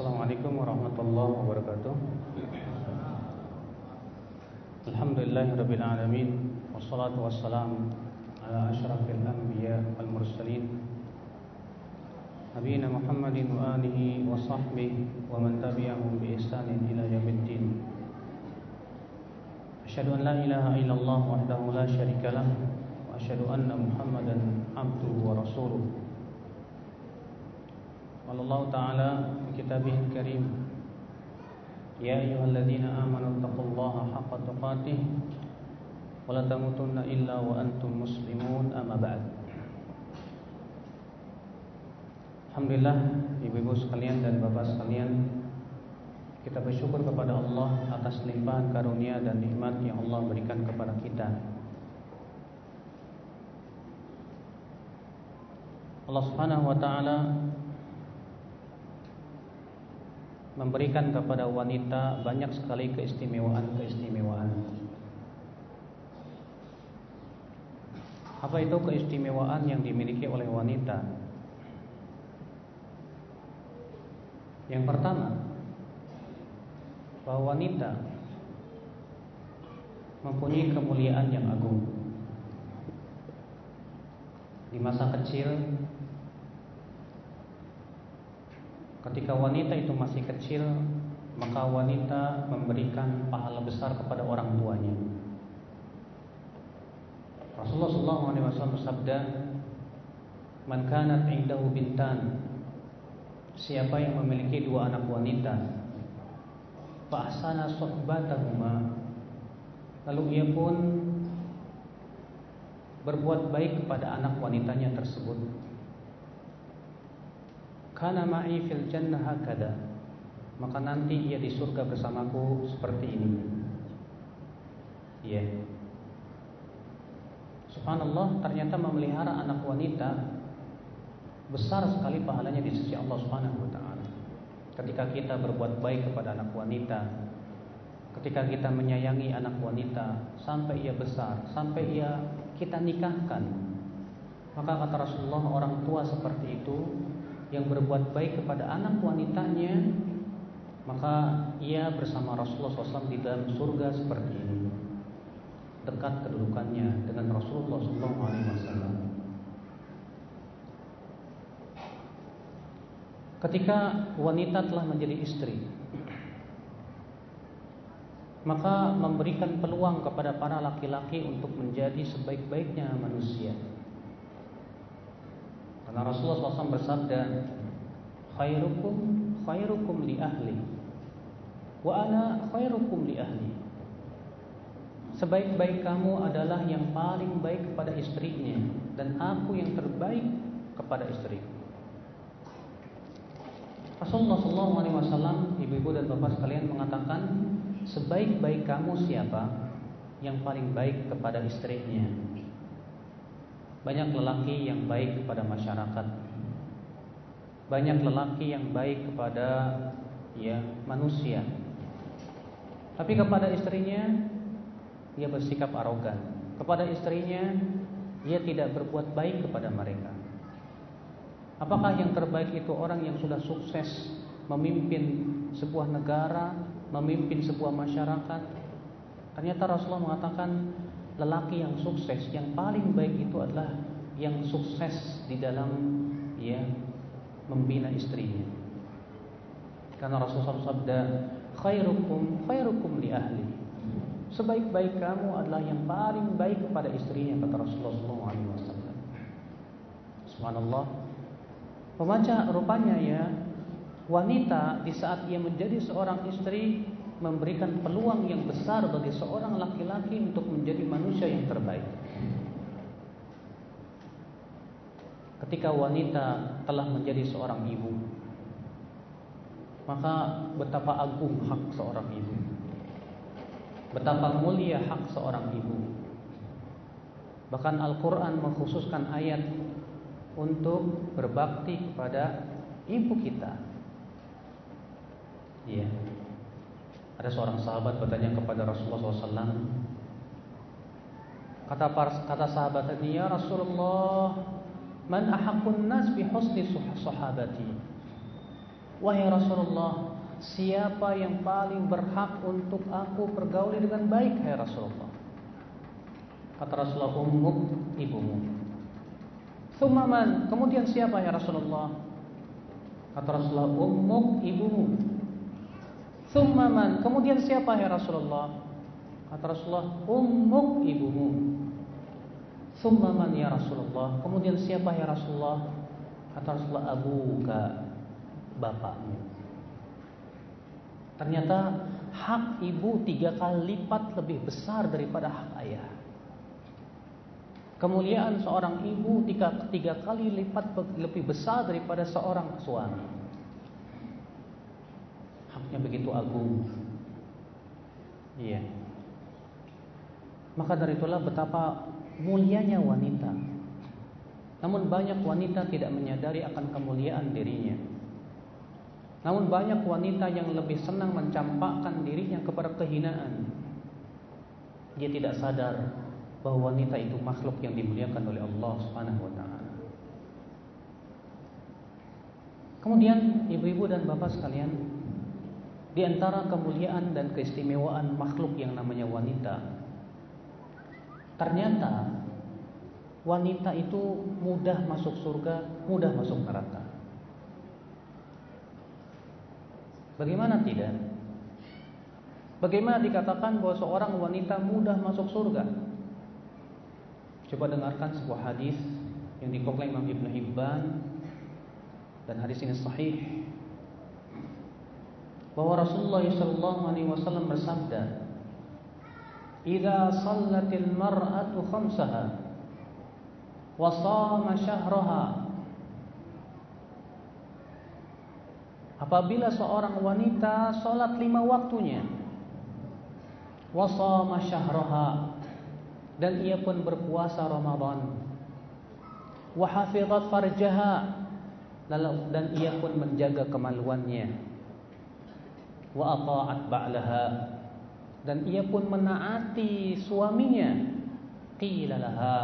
Assalamualaikum warahmatullahi wabarakatuh Alhamdulillahirabbil alamin wassalatu wassalamu ala asyrafil anbiya wal mursalin nabiyina Muhammadin wa alihi wa sahbihi wa man tabi'ahum bi ihsanin ila yaumiddin Asyhadu an la ilaha illallah wahdahu la syarika lah wa asyhadu anna Muhammadan abduhu wa rasuluh قال الله تعالى في كتابه الكريم يا أيها الذين آمنوا اتقوا الله حق تقاته ولا تموتن إلا وأنتم مسلمون أما بعد Alhamdulillah ibu-ibu sekalian dan bapak sekalian Kita bersyukur kepada Allah atas limpahan karunia dan nikmat yang Allah berikan kepada kita Allah subhanahu wa ta'ala memberikan kepada wanita banyak sekali keistimewaan-keistimewaan. Apa itu keistimewaan yang dimiliki oleh wanita? Yang pertama, bahwa wanita mempunyai kemuliaan yang agung. Di masa kecil Ketika wanita itu masih kecil, maka wanita memberikan pahala besar kepada orang tuanya. Rasulullah SAW bersabda, "Man kanat indahu bintan" Siapa yang memiliki dua anak wanita, fa'asana suhbatahuma Lalu ia pun berbuat baik kepada anak wanitanya tersebut Kana ma'i fil jannah hakada. Maka nanti ia di surga bersamaku seperti ini. Ya yeah. Subhanallah ternyata memelihara anak wanita Besar sekali pahalanya di sisi Allah subhanahu wa ta'ala. Ketika kita berbuat baik kepada anak wanita Ketika kita menyayangi anak wanita Sampai ia besar Sampai ia kita nikahkan Maka kata Rasulullah orang tua seperti itu yang berbuat baik kepada anak wanitanya maka ia bersama Rasulullah SAW di dalam surga seperti ini. Dekat kedudukannya dengan Rasulullah SAW ketika wanita telah menjadi istri maka memberikan peluang kepada para laki-laki untuk menjadi sebaik-baiknya manusia karena Rasulullah SAW bersabda, khairukum khairukum li ahli wa ana khairukum li ahli. Sebaik-baik kamu adalah yang paling baik kepada istrinya dan aku yang terbaik kepada istri. Rasulullah SAW, ibu-ibu dan bapak sekalian mengatakan, sebaik-baik kamu siapa yang paling baik kepada istrinya. Banyak lelaki yang baik kepada masyarakat. Banyak lelaki yang baik kepada ya manusia. Tapi kepada istrinya dia bersikap arogan. Kepada istrinya dia tidak berbuat baik kepada mereka. Apakah yang terbaik itu orang yang sudah sukses memimpin sebuah negara, memimpin sebuah masyarakat? Ternyata Rasulullah mengatakan lelaki yang sukses, yang paling baik itu adalah yang sukses di dalam ya membina istrinya. Karena Rasulullah sabda, khairukum khairukum li ahli. Sebaik-baik kamu adalah yang paling baik kepada istrinya kata Rasulullah SAW. Subhanallah. Pembaca rupanya ya wanita di saat ia menjadi seorang istri memberikan peluang yang besar bagi seorang laki-laki untuk menjadi manusia yang terbaik. Ketika wanita telah menjadi seorang ibu, maka betapa agung hak seorang ibu. Betapa mulia hak seorang ibu. Bahkan Al-Quran mengkhususkan ayat untuk berbakti kepada ibu kita. Iya. Ada seorang sahabat bertanya kepada Rasulullah SAW. Kata kata sahabat tadi, ya Rasulullah, man ahakun nas bi husni sahabati. Wahai Rasulullah, siapa yang paling berhak untuk aku pergauli dengan baik, hai Rasulullah? Kata Rasulullah, ummuk ibumu. Thumaman, kemudian siapa ya Rasulullah? Kata Rasulullah, ummuk ibumu. Thumaman, kemudian siapa ya Rasulullah? Kata Rasulullah, ummuk ibumu. Thumaman ya Rasulullah, kemudian siapa ya Rasulullah? Kata Rasulullah, abuka, bapakmu. Ternyata hak ibu tiga kali lipat lebih besar daripada hak ayah. Kemuliaan seorang ibu tiga, tiga kali lipat lebih besar daripada seorang suami. Haknya begitu agung. Iya. Maka dari itulah betapa mulianya wanita. Namun banyak wanita tidak menyadari akan kemuliaan dirinya. Namun banyak wanita yang lebih senang mencampakkan dirinya kepada kehinaan. Dia tidak sadar bahwa wanita itu makhluk yang dimuliakan oleh Allah Subhanahu wa. Kemudian ibu-ibu dan bapak sekalian, di antara kemuliaan dan keistimewaan makhluk yang namanya wanita, ternyata wanita itu mudah masuk surga, mudah masuk neraka. Bagaimana tidak? Bagaimana dikatakan bahwa seorang wanita mudah masuk surga? Coba dengarkan sebuah hadis yang dikeluarkan Imam Ibn Hibban dan hadis ini sahih bahwa Rasulullah sallallahu alaihi wasallam bersabda "Idza shallatil mar'atu khamsaha wa shama syahraha" Apabila seorang wanita salat lima waktunya wa shama syahraha dan ia pun berpuasa Ramadan. Wa hafizat farjaha dan ia pun menjaga kemaluannya. Wa ata'at ba'laha dan ia pun menaati suaminya. Qila laha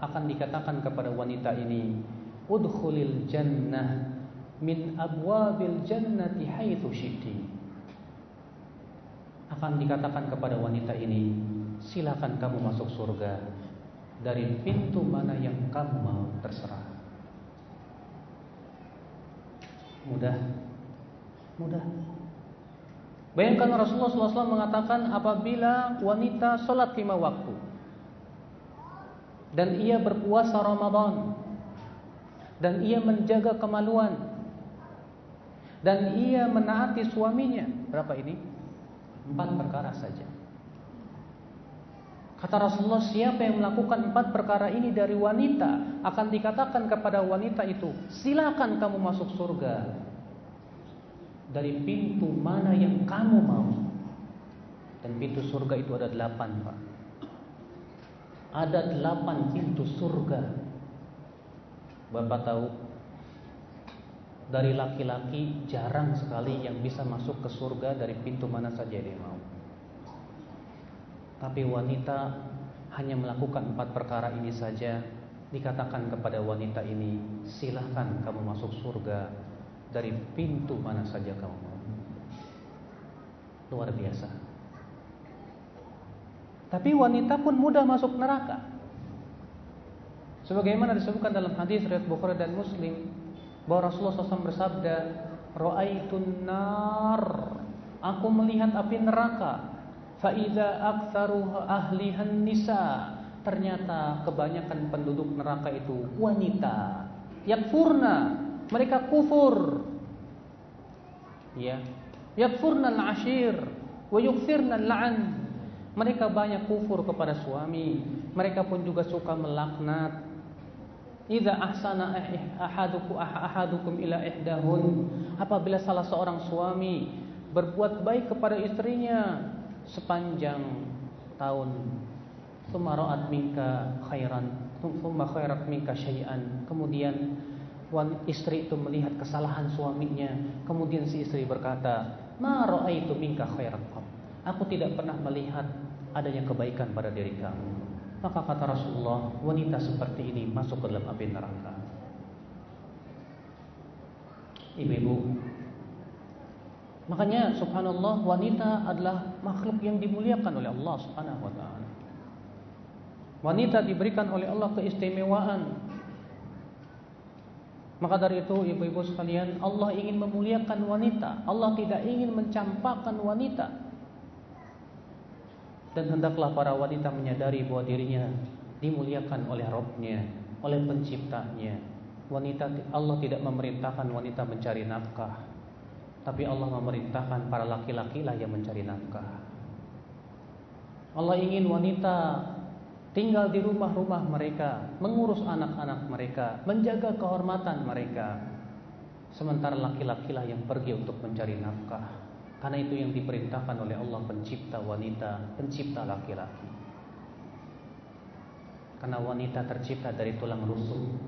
akan dikatakan kepada wanita ini, udkhulil jannah min abwabil jannati haitsu syi'ti. Akan dikatakan kepada wanita ini, silakan kamu masuk surga dari pintu mana yang kamu mau terserah. Mudah, mudah. Bayangkan Rasulullah SAW mengatakan apabila wanita sholat lima waktu dan ia berpuasa Ramadan dan ia menjaga kemaluan dan ia menaati suaminya berapa ini? Empat perkara saja. Kata Rasulullah, siapa yang melakukan empat perkara ini dari wanita akan dikatakan kepada wanita itu, silakan kamu masuk surga dari pintu mana yang kamu mau. Dan pintu surga itu ada delapan, Pak. Ada delapan pintu surga. Bapak tahu, dari laki-laki jarang sekali yang bisa masuk ke surga dari pintu mana saja dia mau. Tapi wanita hanya melakukan empat perkara ini saja Dikatakan kepada wanita ini Silahkan kamu masuk surga Dari pintu mana saja kamu mau Luar biasa Tapi wanita pun mudah masuk neraka Sebagaimana disebutkan dalam hadis riwayat Bukhari dan Muslim bahwa Rasulullah SAW bersabda, "Ra'aitun nar." Aku melihat api neraka Faida aktsaru ahlihan nisa. Ternyata kebanyakan penduduk neraka itu wanita. Yakfurna, mereka kufur. Ya. Yakfurna al-ashir wa yukfirna al-la'an. Mereka banyak kufur kepada suami. Mereka pun juga suka melaknat. Idza ahsana ahadukum ahadukum ila ihdahun. Apabila salah seorang suami berbuat baik kepada istrinya, sepanjang tahun Sumara'at minka khairan Thumma khairat minka syai'an Kemudian istri itu melihat kesalahan suaminya. Kemudian si istri berkata Ma ra'aitu minka khairat Aku tidak pernah melihat adanya kebaikan pada diri kamu. Maka kata Rasulullah Wanita seperti ini masuk ke dalam api neraka. Ibu-ibu. Makanya subhanallah wanita adalah makhluk yang dimuliakan oleh Allah Subhanahu wa taala. Wanita diberikan oleh Allah keistimewaan. Maka dari itu ibu-ibu sekalian, Allah ingin memuliakan wanita. Allah tidak ingin mencampakkan wanita. Dan hendaklah para wanita menyadari bahwa dirinya dimuliakan oleh Rabbnya, oleh penciptanya. Wanita Allah tidak memerintahkan wanita mencari nafkah tapi Allah memerintahkan para laki-laki lah yang mencari nafkah. Allah ingin wanita tinggal di rumah-rumah mereka, mengurus anak-anak mereka, menjaga kehormatan mereka. Sementara laki-laki lah yang pergi untuk mencari nafkah. Karena itu yang diperintahkan oleh Allah pencipta wanita, pencipta laki-laki. Karena wanita tercipta dari tulang rusuk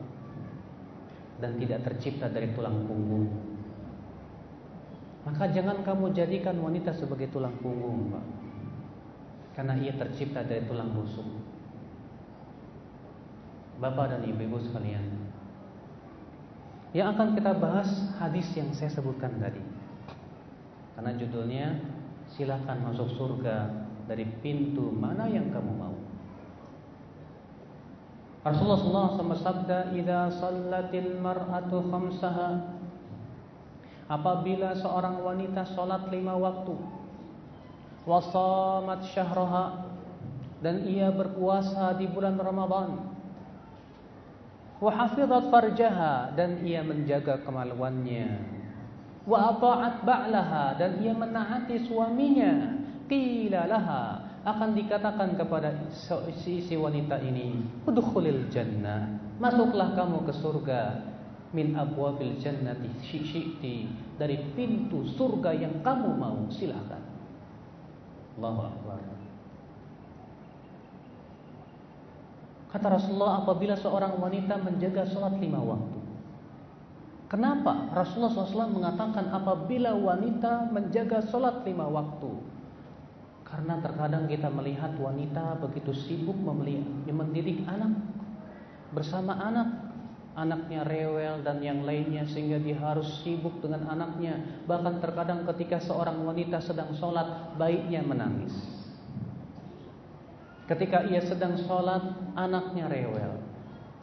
dan tidak tercipta dari tulang punggung. Maka jangan kamu jadikan wanita sebagai tulang punggung, Pak. Karena ia tercipta dari tulang rusuk. Bapak dan ibu-ibu sekalian. Yang akan kita bahas hadis yang saya sebutkan tadi. Karena judulnya silakan masuk surga dari pintu mana yang kamu mau. Rasulullah SAW bersabda, "Idza sallatil mar'atu khamsaha apabila seorang wanita sholat lima waktu wasamat syahraha dan ia berpuasa di bulan Ramadan wa hafizat farjaha dan ia menjaga kemaluannya. Wa ata'at ba'laha dan ia menaati suaminya. Qila laha akan dikatakan kepada si, si wanita ini udkhulil jannah masuklah kamu ke surga. Min abwabil jannati syi'ti dari pintu surga yang kamu mau silakan. Allahu akbar Kata Rasulullah apabila seorang wanita menjaga sholat lima waktu. Kenapa Rasulullah SAW mengatakan apabila wanita menjaga sholat lima waktu? Karena terkadang kita melihat wanita begitu sibuk mendidik anak Bersama anak. Anaknya rewel dan yang lainnya sehingga dia harus sibuk dengan anaknya. Bahkan terkadang ketika seorang wanita sedang sholat baiknya menangis ketika ia sedang sholat anaknya rewel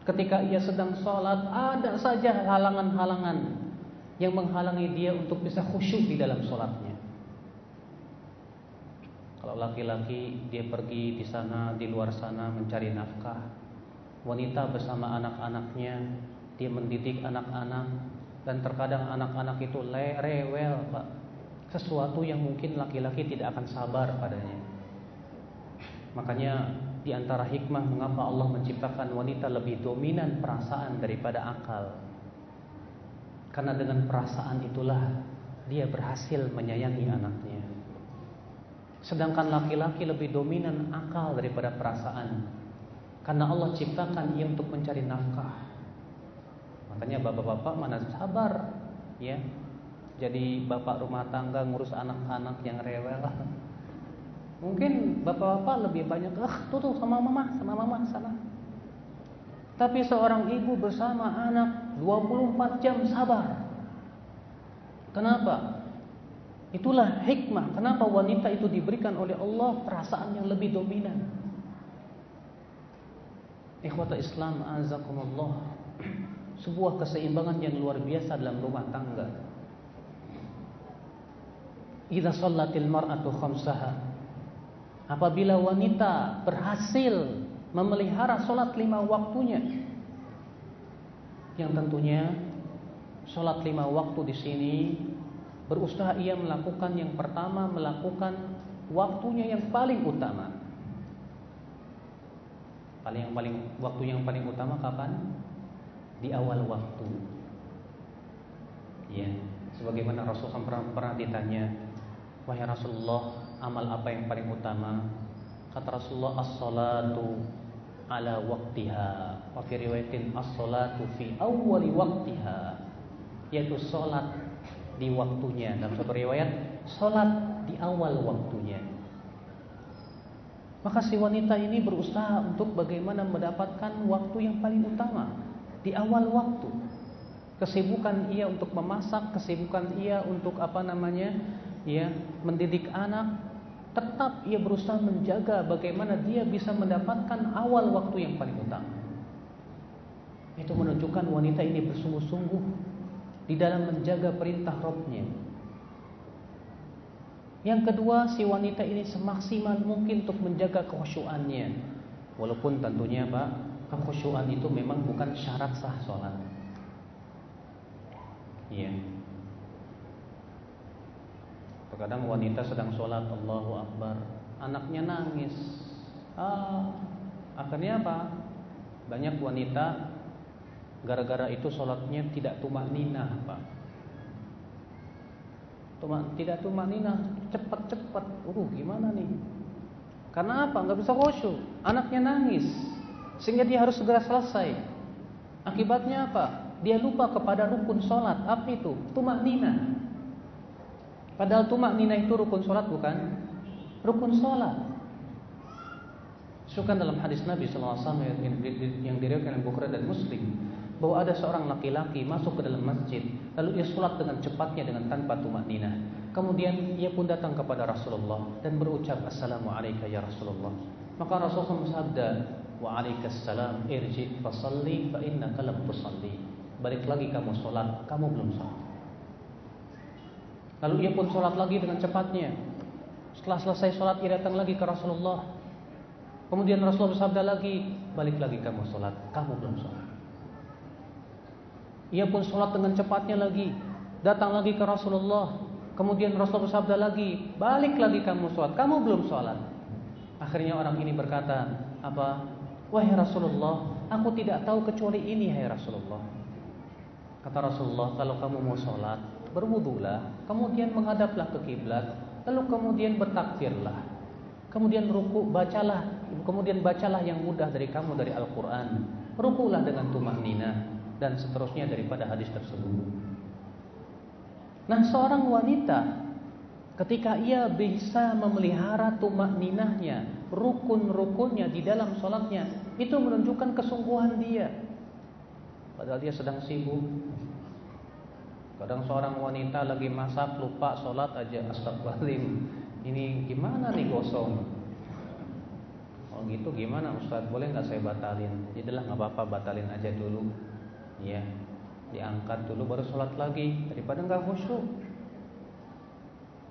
ketika ia sedang sholat ada saja halangan-halangan yang menghalangi dia untuk bisa khusyuk di dalam sholatnya kalau laki-laki dia pergi di sana di luar sana mencari nafkah wanita bersama anak-anaknya, dia mendidik anak-anak dan terkadang anak-anak itu rewel, Pak. Sesuatu yang mungkin laki-laki tidak akan sabar padanya. Makanya di antara hikmah mengapa Allah menciptakan wanita lebih dominan perasaan daripada akal. Karena dengan perasaan itulah dia berhasil menyayangi anaknya. Sedangkan laki-laki lebih dominan akal daripada perasaan. Karena Allah ciptakan ia untuk mencari nafkah. Makanya bapak-bapak mana sabar ya. Jadi bapak rumah tangga ngurus anak-anak yang rewel. Mungkin bapak-bapak lebih banyak ah tuh tuh sama mama, sama mama sana. Tapi seorang ibu bersama anak 24 jam sabar. Kenapa? Itulah hikmah kenapa wanita itu diberikan oleh Allah perasaan yang lebih dominan. Ikhwata Islam azakumullah Sebuah keseimbangan yang luar biasa dalam rumah tangga Idza sallatil mar'atu khamsaha Apabila wanita berhasil memelihara solat lima waktunya Yang tentunya solat lima waktu di sini Berusaha ia melakukan yang pertama Melakukan waktunya yang paling utama paling yang paling waktu yang paling utama kapan? Di awal waktu. Ya, sebagaimana Rasulullah pernah, pernah ditanya, "Wahai Rasulullah, amal apa yang paling utama?" Kata Rasulullah, "As-salatu ala waktiha." Wa fi riwayatin as-salatu fi awwali waktiha. Yaitu salat di waktunya. Dalam satu riwayat, salat di awal waktunya. Maka si wanita ini berusaha untuk bagaimana mendapatkan waktu yang paling utama di awal waktu. Kesibukan ia untuk memasak, kesibukan ia untuk apa namanya ya mendidik anak, tetap ia berusaha menjaga bagaimana dia bisa mendapatkan awal waktu yang paling utama. Itu menunjukkan wanita ini bersungguh-sungguh di dalam menjaga perintah Robnya. Yang kedua, si wanita ini semaksimal mungkin untuk menjaga kekhusyuannya. Walaupun tentunya Pak, kekhusyuan itu memang bukan syarat sah sholat. Iya. Terkadang wanita sedang sholat, Allahu Akbar, anaknya nangis. Ah, akhirnya apa? Banyak wanita gara-gara itu sholatnya tidak tumak ninah, Pak. Tumak, tidak tumak ninah, cepat-cepat. Uh, gimana nih? Karena apa? Nggak bisa khusyuk. Anaknya nangis, sehingga dia harus segera selesai. Akibatnya apa? Dia lupa kepada rukun sholat. Apa itu? Tumak ninah. Padahal tumak nina itu rukun sholat bukan? Rukun sholat. Sukan dalam hadis Nabi SAW yang diriwayatkan oleh Bukhari dan Muslim bahwa ada seorang laki-laki masuk ke dalam masjid lalu ia sholat dengan cepatnya dengan tanpa tumak nina. Kemudian ia pun datang kepada Rasulullah dan berucap Assalamualaikum ya Rasulullah. Maka Rasulullah bersabda Wa alaikassalam irji fasalli fa innaka lam tusalli. Balik lagi kamu sholat, kamu belum sholat. Lalu ia pun sholat lagi dengan cepatnya. Setelah selesai sholat ia datang lagi ke Rasulullah. Kemudian Rasulullah bersabda lagi, balik lagi kamu sholat, kamu belum sholat. Ia pun sholat dengan cepatnya lagi, datang lagi ke Rasulullah. Kemudian Rasulullah bersabda lagi, balik lagi kamu sholat, kamu belum sholat. Akhirnya orang ini berkata, apa? Wahai Rasulullah, aku tidak tahu kecuali ini, hai Rasulullah. Kata Rasulullah, kalau kamu mau sholat, berwudulah, kemudian menghadaplah ke kiblat, lalu kemudian bertakbirlah. Kemudian ruku bacalah, kemudian bacalah yang mudah dari kamu dari Al-Qur'an. Rukulah dengan tumak nina dan seterusnya daripada hadis tersebut. Nah, seorang wanita ketika ia bisa memelihara tumak ninahnya, rukun-rukunnya di dalam sholatnya, itu menunjukkan kesungguhan dia. Padahal dia sedang sibuk. Kadang seorang wanita lagi masak lupa sholat aja astagfirullahaladzim. Ini gimana nih gosong? Oh gitu gimana Ustaz? Boleh nggak saya batalin? Jadilah nggak apa-apa batalin aja dulu. Ya, diangkat dulu baru sholat lagi daripada nggak khusyuk.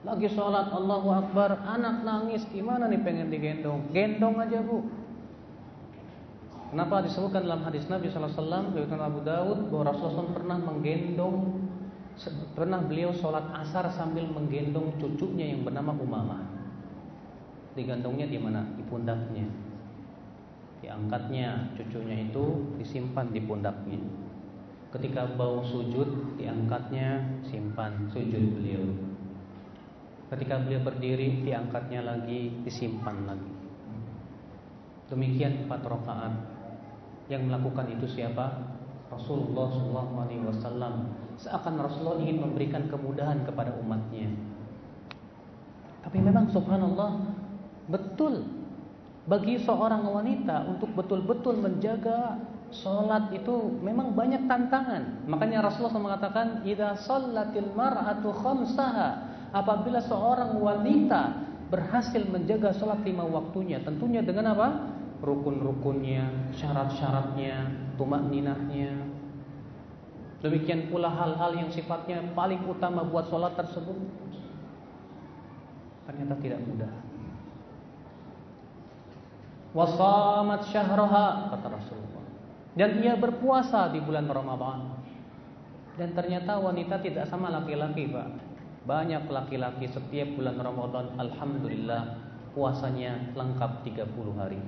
Lagi sholat Allahu Akbar, anak nangis gimana nih pengen digendong? Gendong aja bu. Kenapa disebutkan dalam hadis Nabi SAW Riwayat Abu Daud bahwa Rasulullah pernah menggendong pernah beliau sholat asar sambil menggendong cucunya yang bernama Umamah. Digantungnya di mana? Di pundaknya. Diangkatnya cucunya itu disimpan di pundaknya. Ketika bau sujud diangkatnya simpan sujud beliau. Ketika beliau berdiri diangkatnya lagi disimpan lagi. Demikian empat rakaat yang melakukan itu siapa? Rasulullah SAW. Seakan Rasulullah ingin memberikan kemudahan kepada umatnya. Tapi memang Subhanallah betul bagi seorang wanita untuk betul-betul menjaga Sholat itu memang banyak tantangan. Makanya Rasulullah mengatakan, "Idza shallatil mar'atu khamsaha." Apabila seorang wanita berhasil menjaga sholat lima waktunya, tentunya dengan apa? Rukun-rukunnya, syarat-syaratnya, tumak ninahnya. Demikian pula hal-hal yang sifatnya paling utama buat sholat tersebut. Ternyata tidak mudah. Wasamat syahraha kata Rasulullah. Dan ia berpuasa di bulan Ramadan. Dan ternyata wanita tidak sama laki-laki, Pak. Banyak laki-laki setiap bulan Ramadan alhamdulillah puasanya lengkap 30 hari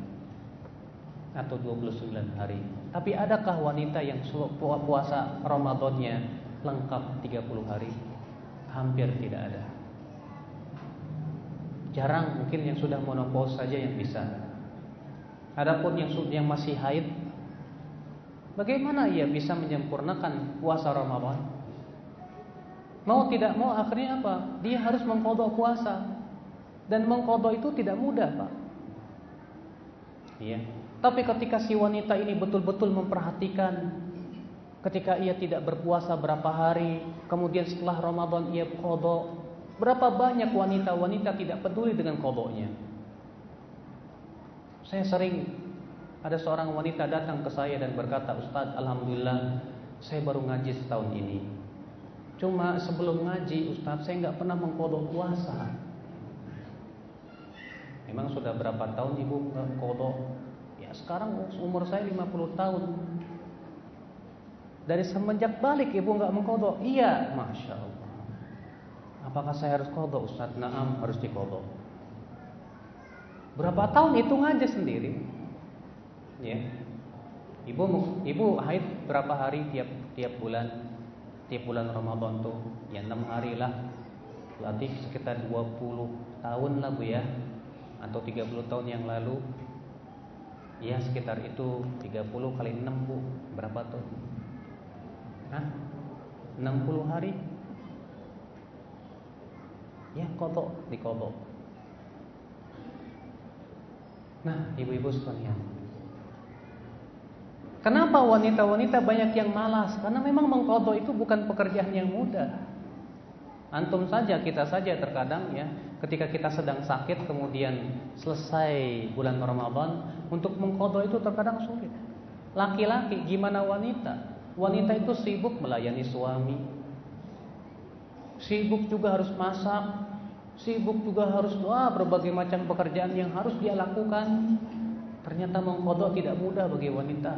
atau 29 hari. Tapi adakah wanita yang puasa Ramadannya lengkap 30 hari? Hampir tidak ada. Jarang mungkin yang sudah monopause saja yang bisa. Adapun yang yang masih haid Bagaimana ia bisa menyempurnakan puasa Ramadan? Mau tidak mau akhirnya apa? Dia harus mengkodok puasa. Dan mengkodok itu tidak mudah, Pak. Iya. Tapi ketika si wanita ini betul-betul memperhatikan ketika ia tidak berpuasa berapa hari, kemudian setelah Ramadan ia kodok, Berapa banyak wanita-wanita tidak peduli dengan kodoknya. Saya sering ada seorang wanita datang ke saya dan berkata, Ustadz, Alhamdulillah saya baru ngaji setahun ini. Cuma sebelum ngaji Ustadz saya nggak pernah mengkodok puasa. Memang sudah berapa tahun ibu kodok? Sekarang umur saya 50 tahun. Dari semenjak balik ibu nggak mengkodok? Iya, masya Allah. Apakah saya harus kodok Ustaz? Naam harus dikodok. Berapa tahun itu ngaji sendiri? Ya. Ibu ibu haid berapa hari tiap tiap bulan? Tiap bulan Ramadan tuh ya 6 hari lah. Berarti sekitar 20 tahun lah Bu ya. Atau 30 tahun yang lalu. Ya sekitar itu 30 kali 6 Bu. Berapa tuh? Hah? 60 hari? Ya kodok, dikodok. Nah, ibu-ibu sekalian. Kenapa wanita-wanita banyak yang malas? Karena memang mengkodok itu bukan pekerjaan yang mudah. Antum saja, kita saja terkadang ya, ketika kita sedang sakit kemudian selesai bulan Ramadan, untuk mengkodok itu terkadang sulit. Laki-laki, gimana wanita? Wanita itu sibuk melayani suami. Sibuk juga harus masak. Sibuk juga harus doa berbagai macam pekerjaan yang harus dia lakukan. Ternyata mengkodok tidak mudah bagi wanita.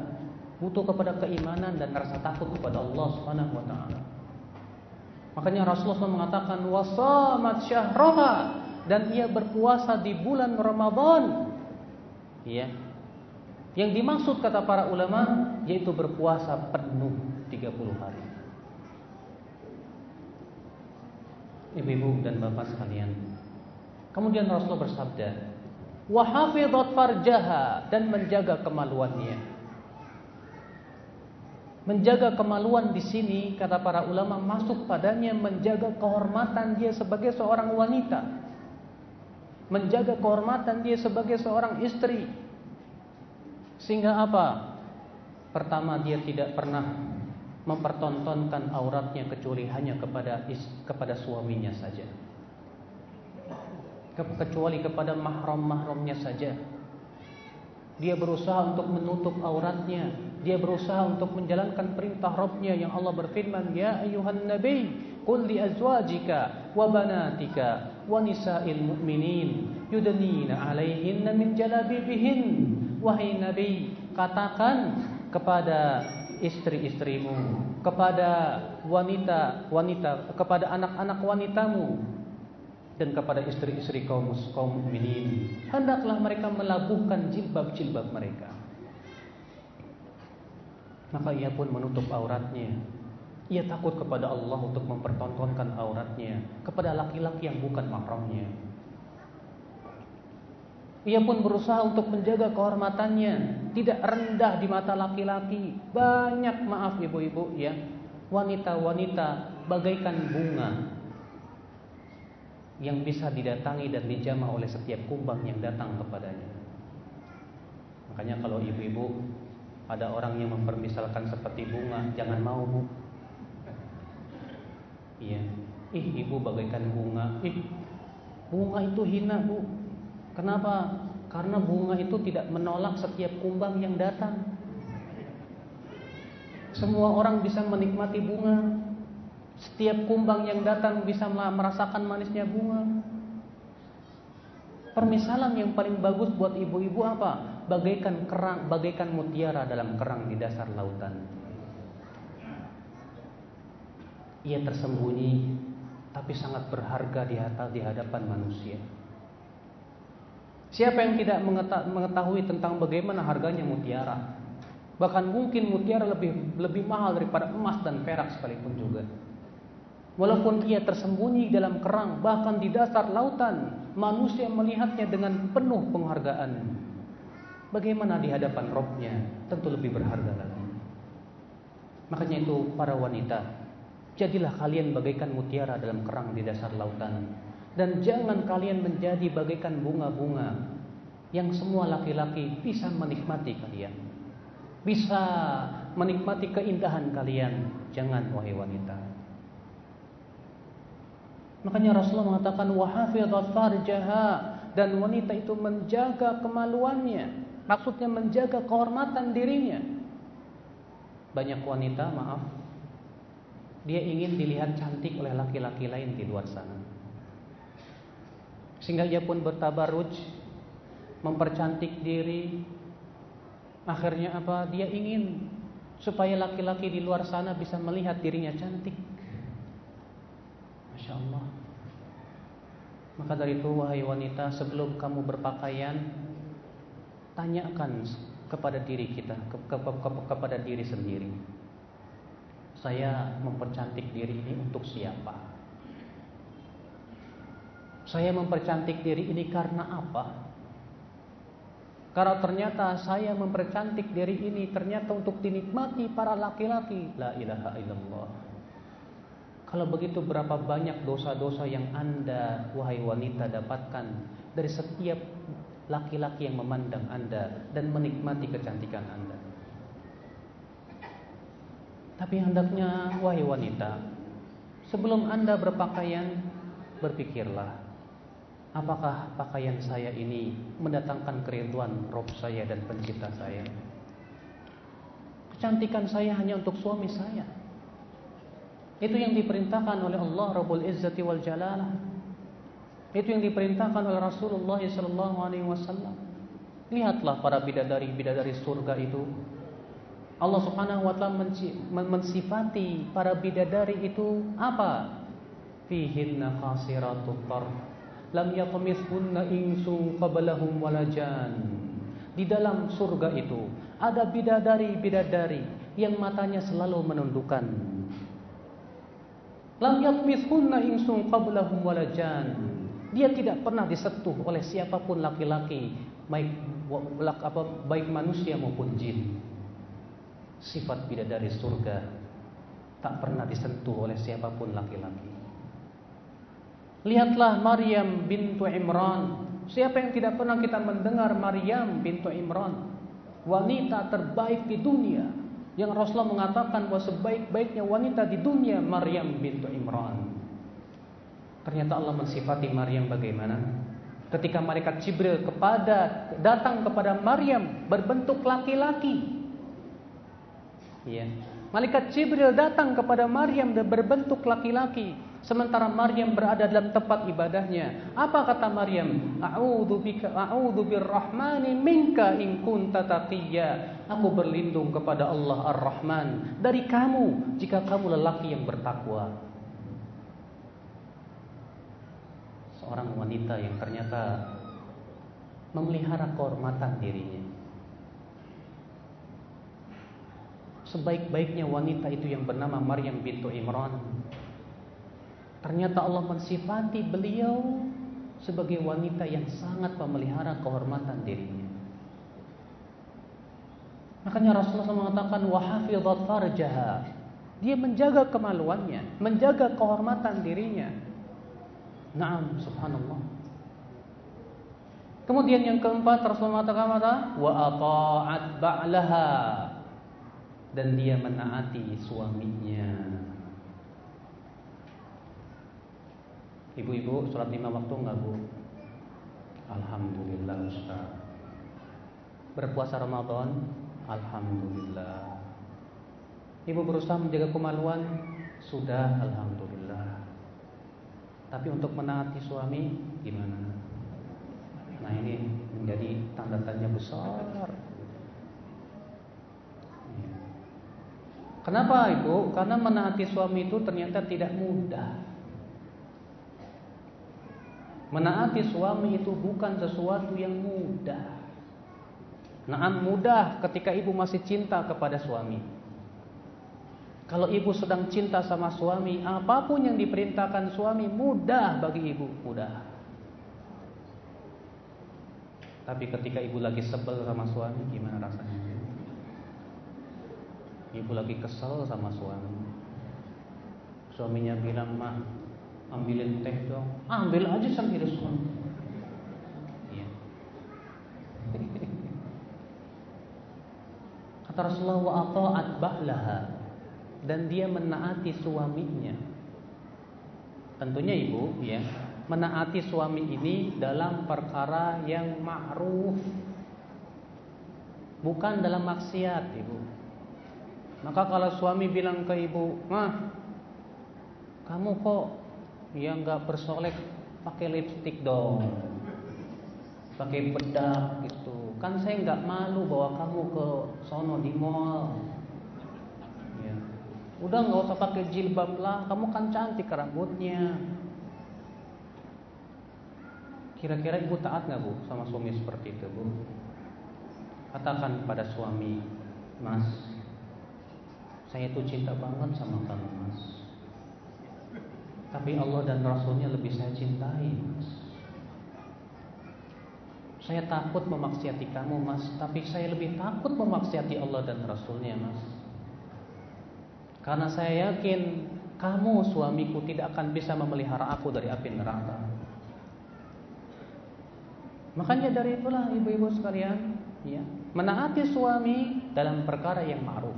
Butuh kepada keimanan dan rasa takut kepada Allah Subhanahu wa taala. Makanya Rasulullah mengatakan wasamat syahroha dan ia berpuasa di bulan Ramadan. Iya, yang dimaksud kata para ulama yaitu berpuasa penuh 30 hari. Ibu-ibu dan bapak sekalian. Kemudian Rasulullah bersabda, "Wa farjaha" dan menjaga kemaluannya. Menjaga kemaluan di sini kata para ulama masuk padanya menjaga kehormatan dia sebagai seorang wanita. Menjaga kehormatan dia sebagai seorang istri sehingga apa? Pertama dia tidak pernah mempertontonkan auratnya kecuali hanya kepada kepada suaminya saja. Kecuali kepada mahram-mahramnya saja. Dia berusaha untuk menutup auratnya. Dia berusaha untuk menjalankan perintah Rabbnya yang Allah berfirman, Ya ayuhan nabi, Qul li azwajika wa banatika wa nisa'il mu'minin yudnina alaihinna min jalabibihin Wahai Nabi, katakan kepada istri-istrimu, kepada wanita-wanita, kepada anak-anak wanitamu dan kepada istri-istri kaum kaum mukminin, hendaklah mereka melabuhkan jilbab-jilbab mereka. Maka ia pun menutup auratnya. Ia takut kepada Allah untuk mempertontonkan auratnya kepada laki-laki yang bukan mahramnya. Ia pun berusaha untuk menjaga kehormatannya, tidak rendah di mata laki-laki. Banyak maaf ibu-ibu ya, wanita-wanita bagaikan bunga yang bisa didatangi dan dijamah oleh setiap kumbang yang datang kepadanya. Makanya kalau ibu-ibu ada orang yang mempermisalkan seperti bunga, jangan mau bu. Iya, ih ibu bagaikan bunga, ih bunga itu hina bu. Kenapa? Karena bunga itu tidak menolak setiap kumbang yang datang. Semua orang bisa menikmati bunga. Setiap kumbang yang datang bisa merasakan manisnya bunga. Permisalan yang paling bagus buat ibu-ibu apa? Bagaikan kerang, bagaikan mutiara dalam kerang di dasar lautan. Ia tersembunyi tapi sangat berharga di hadapan manusia. Siapa yang tidak mengetahui tentang bagaimana harganya mutiara? Bahkan mungkin mutiara lebih lebih mahal daripada emas dan perak sekalipun juga. Walaupun ia tersembunyi dalam kerang, bahkan di dasar lautan, manusia melihatnya dengan penuh penghargaan. Bagaimana di hadapan Robnya? Tentu lebih berharga lagi. Makanya itu para wanita, jadilah kalian bagaikan mutiara dalam kerang di dasar lautan dan jangan kalian menjadi bagaikan bunga-bunga yang semua laki-laki bisa menikmati kalian. Bisa menikmati keindahan kalian. Jangan wahai wanita. Makanya Rasulullah mengatakan wahafidhat farjaha dan wanita itu menjaga kemaluannya. Maksudnya menjaga kehormatan dirinya. Banyak wanita, maaf, dia ingin dilihat cantik oleh laki-laki lain di luar sana. Sehingga ia pun bertabaruj, mempercantik diri. Akhirnya apa? Dia ingin supaya laki-laki di luar sana bisa melihat dirinya cantik. Masya Allah. Maka dari itu wahai wanita sebelum kamu berpakaian tanyakan kepada diri kita, ke, ke, ke, kepada diri sendiri. Saya mempercantik diri ini untuk siapa? Saya mempercantik diri ini karena apa? Karena ternyata saya mempercantik diri ini ternyata untuk dinikmati para laki-laki. La ilaha illallah. Kalau begitu berapa banyak dosa-dosa yang Anda wahai wanita dapatkan dari setiap laki-laki yang memandang Anda dan menikmati kecantikan Anda. Tapi hendaknya wahai wanita, sebelum Anda berpakaian, berpikirlah, apakah pakaian saya ini mendatangkan kerinduan Rob saya dan pencipta saya? Kecantikan saya hanya untuk suami saya. Itu yang diperintahkan oleh Allah Rabbul Izzati wal Jalalah. Itu yang diperintahkan oleh Rasulullah sallallahu alaihi wasallam. Lihatlah para bidadari-bidadari surga itu Allah Subhanahu wa taala mensifati para bidadari itu apa? Fihinna khasiratut tarf. Lam yatmithunna insun qablahum walajan. Di dalam surga itu ada bidadari-bidadari yang matanya selalu menundukkan. Lam yatmithunna insun qablahum walajan. Dia tidak pernah disentuh oleh siapa pun laki-laki, baik apa baik manusia maupun jin sifat bidadari surga tak pernah disentuh oleh siapa pun laki-laki. Lihatlah Maryam bintu Imran. Siapa yang tidak pernah kita mendengar Maryam bintu Imran? Wanita terbaik di dunia. Yang Rasulullah mengatakan bahwa sebaik-baiknya wanita di dunia Maryam bintu Imran. Ternyata Allah mensifati Maryam bagaimana? Ketika malaikat Jibril kepada datang kepada Maryam berbentuk laki-laki, Ya. Malaikat Jibril datang kepada Maryam dan berbentuk laki-laki. Sementara Maryam berada dalam tempat ibadahnya. Apa kata Maryam? A'udzu bika a'udzu birrahmani minka in kunta taqiyya. Aku berlindung kepada Allah Ar-Rahman dari kamu jika kamu lelaki yang bertakwa. Seorang wanita yang ternyata memelihara kehormatan dirinya. sebaik-baiknya wanita itu yang bernama Maryam bintu Imran. Ternyata Allah mensifati beliau sebagai wanita yang sangat memelihara kehormatan dirinya. Makanya Rasulullah SAW mengatakan wahafidhat farjaha. Dia menjaga kemaluannya, menjaga kehormatan dirinya. Naam, subhanallah. Kemudian yang keempat Rasulullah mengatakan apa? Wa ba'laha dan dia menaati suaminya. Ibu-ibu sholat lima waktu enggak bu? Alhamdulillah Ustaz. Berpuasa Ramadan? Alhamdulillah. Ibu berusaha menjaga kemaluan? Sudah, Alhamdulillah. Tapi untuk menaati suami gimana? Nah ini menjadi tanda tanya besar. Kenapa ibu? Karena menaati suami itu ternyata tidak mudah. Menaati suami itu bukan sesuatu yang mudah. Naam mudah ketika ibu masih cinta kepada suami. Kalau ibu sedang cinta sama suami, apa pun yang diperintahkan suami mudah bagi ibu, mudah. Tapi ketika ibu lagi sebel sama suami, gimana rasanya? Ibu lagi kesel sama suami. Suaminya bilang, "Mah, ambilin teh dong." Ambil aja sendiri suami. Iya. Kata Rasulullah wa ata'at ba'laha dan dia menaati suaminya. tentunya ibu ya menaati suami ini dalam perkara yang ma'ruf. Bukan dalam maksiat ibu. Maka kalau suami bilang ke ibu mah kamu kok yang nggak bersolek pakai lipstick dong pakai bedak kan saya nggak malu bawa kamu ke sono di mall. Ya. udah nggak usah pakai jilbab lah kamu kan cantik rambutnya. Kira-kira ibu taat nggak bu sama suami seperti itu bu? Katakan pada suami mas saya tuh cinta banget sama kamu mas. Tapi Allah dan Rasulnya lebih saya cintai mas saya takut memaksiati kamu mas. Tapi saya lebih takut memaksiati Allah dan Rasulnya mas. Karena saya yakin Kamu suamiku tidak akan bisa memelihara aku dari api neraka. Makanya dari itulah ibu-ibu sekalian ya, Menaati suami dalam perkara yang ma'ruf.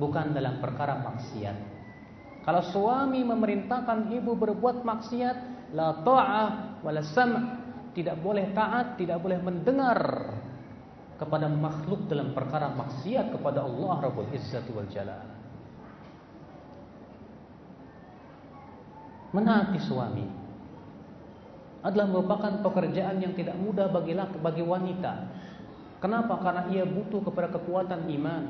Bukan dalam perkara maksiat. Kalau suami memerintahkan ibu berbuat maksiat La ta'ah wala sam' tidak boleh taat, tidak boleh mendengar kepada makhluk dalam perkara maksiat kepada Allah Rabbul Izzati wal Jalal. Menaati suami adalah merupakan pekerjaan yang tidak mudah bagi laki, bagi wanita. Kenapa? Karena ia butuh kepada kekuatan iman.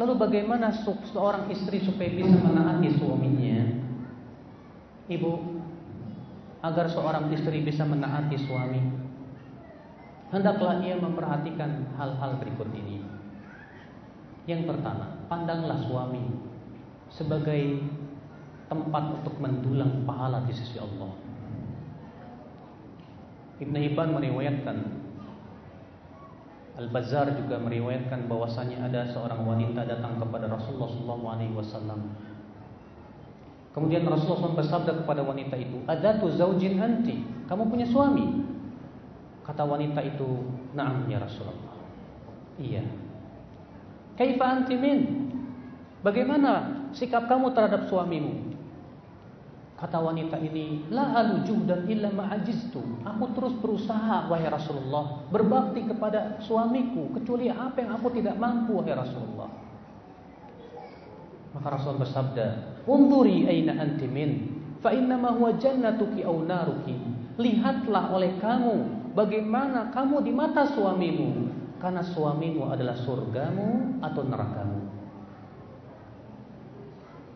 Lalu bagaimana seorang istri supaya bisa menaati suaminya? Ibu, agar seorang istri bisa menaati suami. Hendaklah ia memperhatikan hal-hal berikut ini. Yang pertama pandanglah suami sebagai tempat untuk mendulang pahala di sisi Allah. Ibn Hibban meriwayatkan Al-Bazzar juga meriwayatkan bahwasanya ada seorang wanita datang kepada Rasulullah SAW Kemudian Rasulullah SAW bersabda kepada wanita itu, Adatu zaujin anti, kamu punya suami? Kata wanita itu, Naam ya Rasulullah. Iya. Kaifa anti min? Bagaimana sikap kamu terhadap suamimu? Kata wanita ini, La alu juhdan illa ma'ajiztu. Aku terus berusaha, wahai Rasulullah, berbakti kepada suamiku, kecuali apa yang aku tidak mampu, wahai Rasulullah. Maka Rasul bersabda, "Unduri aina anti min, fa innama huwa jannatuki aw naruki." Lihatlah oleh kamu bagaimana kamu di mata suamimu, karena suamimu adalah surgamu atau nerakamu.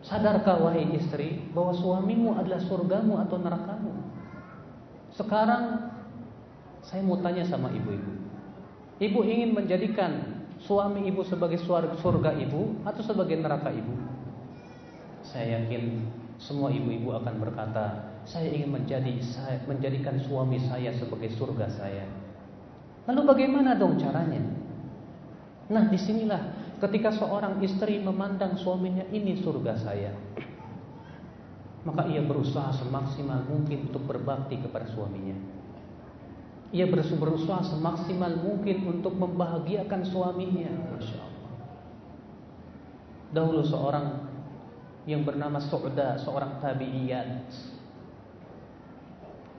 Sadarkah wahai istri bahwa suamimu adalah surgamu atau nerakamu? Sekarang saya mau tanya sama ibu-ibu. Ibu ingin menjadikan suami ibu sebagai surga ibu atau sebagai neraka ibu? Saya yakin semua ibu-ibu akan berkata, saya ingin menjadi saya, menjadikan suami saya sebagai surga saya. Lalu bagaimana dong caranya? Nah, di sinilah ketika seorang istri memandang suaminya ini surga saya, maka ia berusaha semaksimal mungkin untuk berbakti kepada suaminya. Ia berusaha semaksimal mungkin untuk membahagiakan suaminya. Masya Allah. Dahulu seorang yang bernama Su'da, seorang tabi'iyat.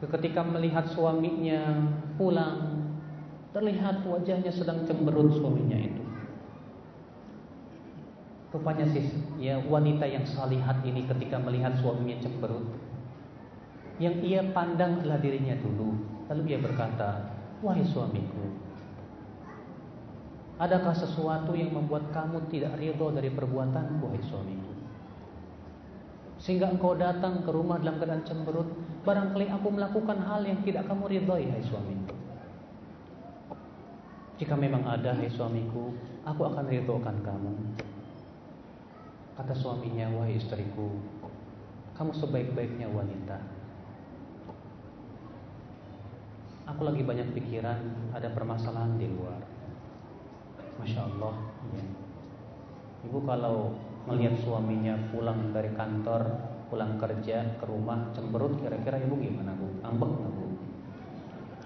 Ketika melihat suaminya pulang, terlihat wajahnya sedang cemberut suaminya itu. Rupanya sih, ya wanita yang salihat ini ketika melihat suaminya cemberut, yang ia pandang adalah dirinya dulu. Lalu ia berkata, wahai suamiku, adakah sesuatu yang membuat kamu tidak ridho dari perbuatanku, wahai suamiku? Sehingga engkau datang ke rumah dalam keadaan cemberut, barangkali aku melakukan hal yang tidak kamu ridhoi, hai suamiku. Jika memang ada, hai suamiku, aku akan ridhokan kamu. Kata suaminya, wahai istriku, kamu sebaik-baiknya wanita. Aku lagi banyak pikiran, ada permasalahan di luar. Masya Allah. Ya. Ibu kalau melihat suaminya pulang dari kantor, pulang kerja ke rumah cemberut, kira-kira ibu gimana bu? Ambek nggak bu?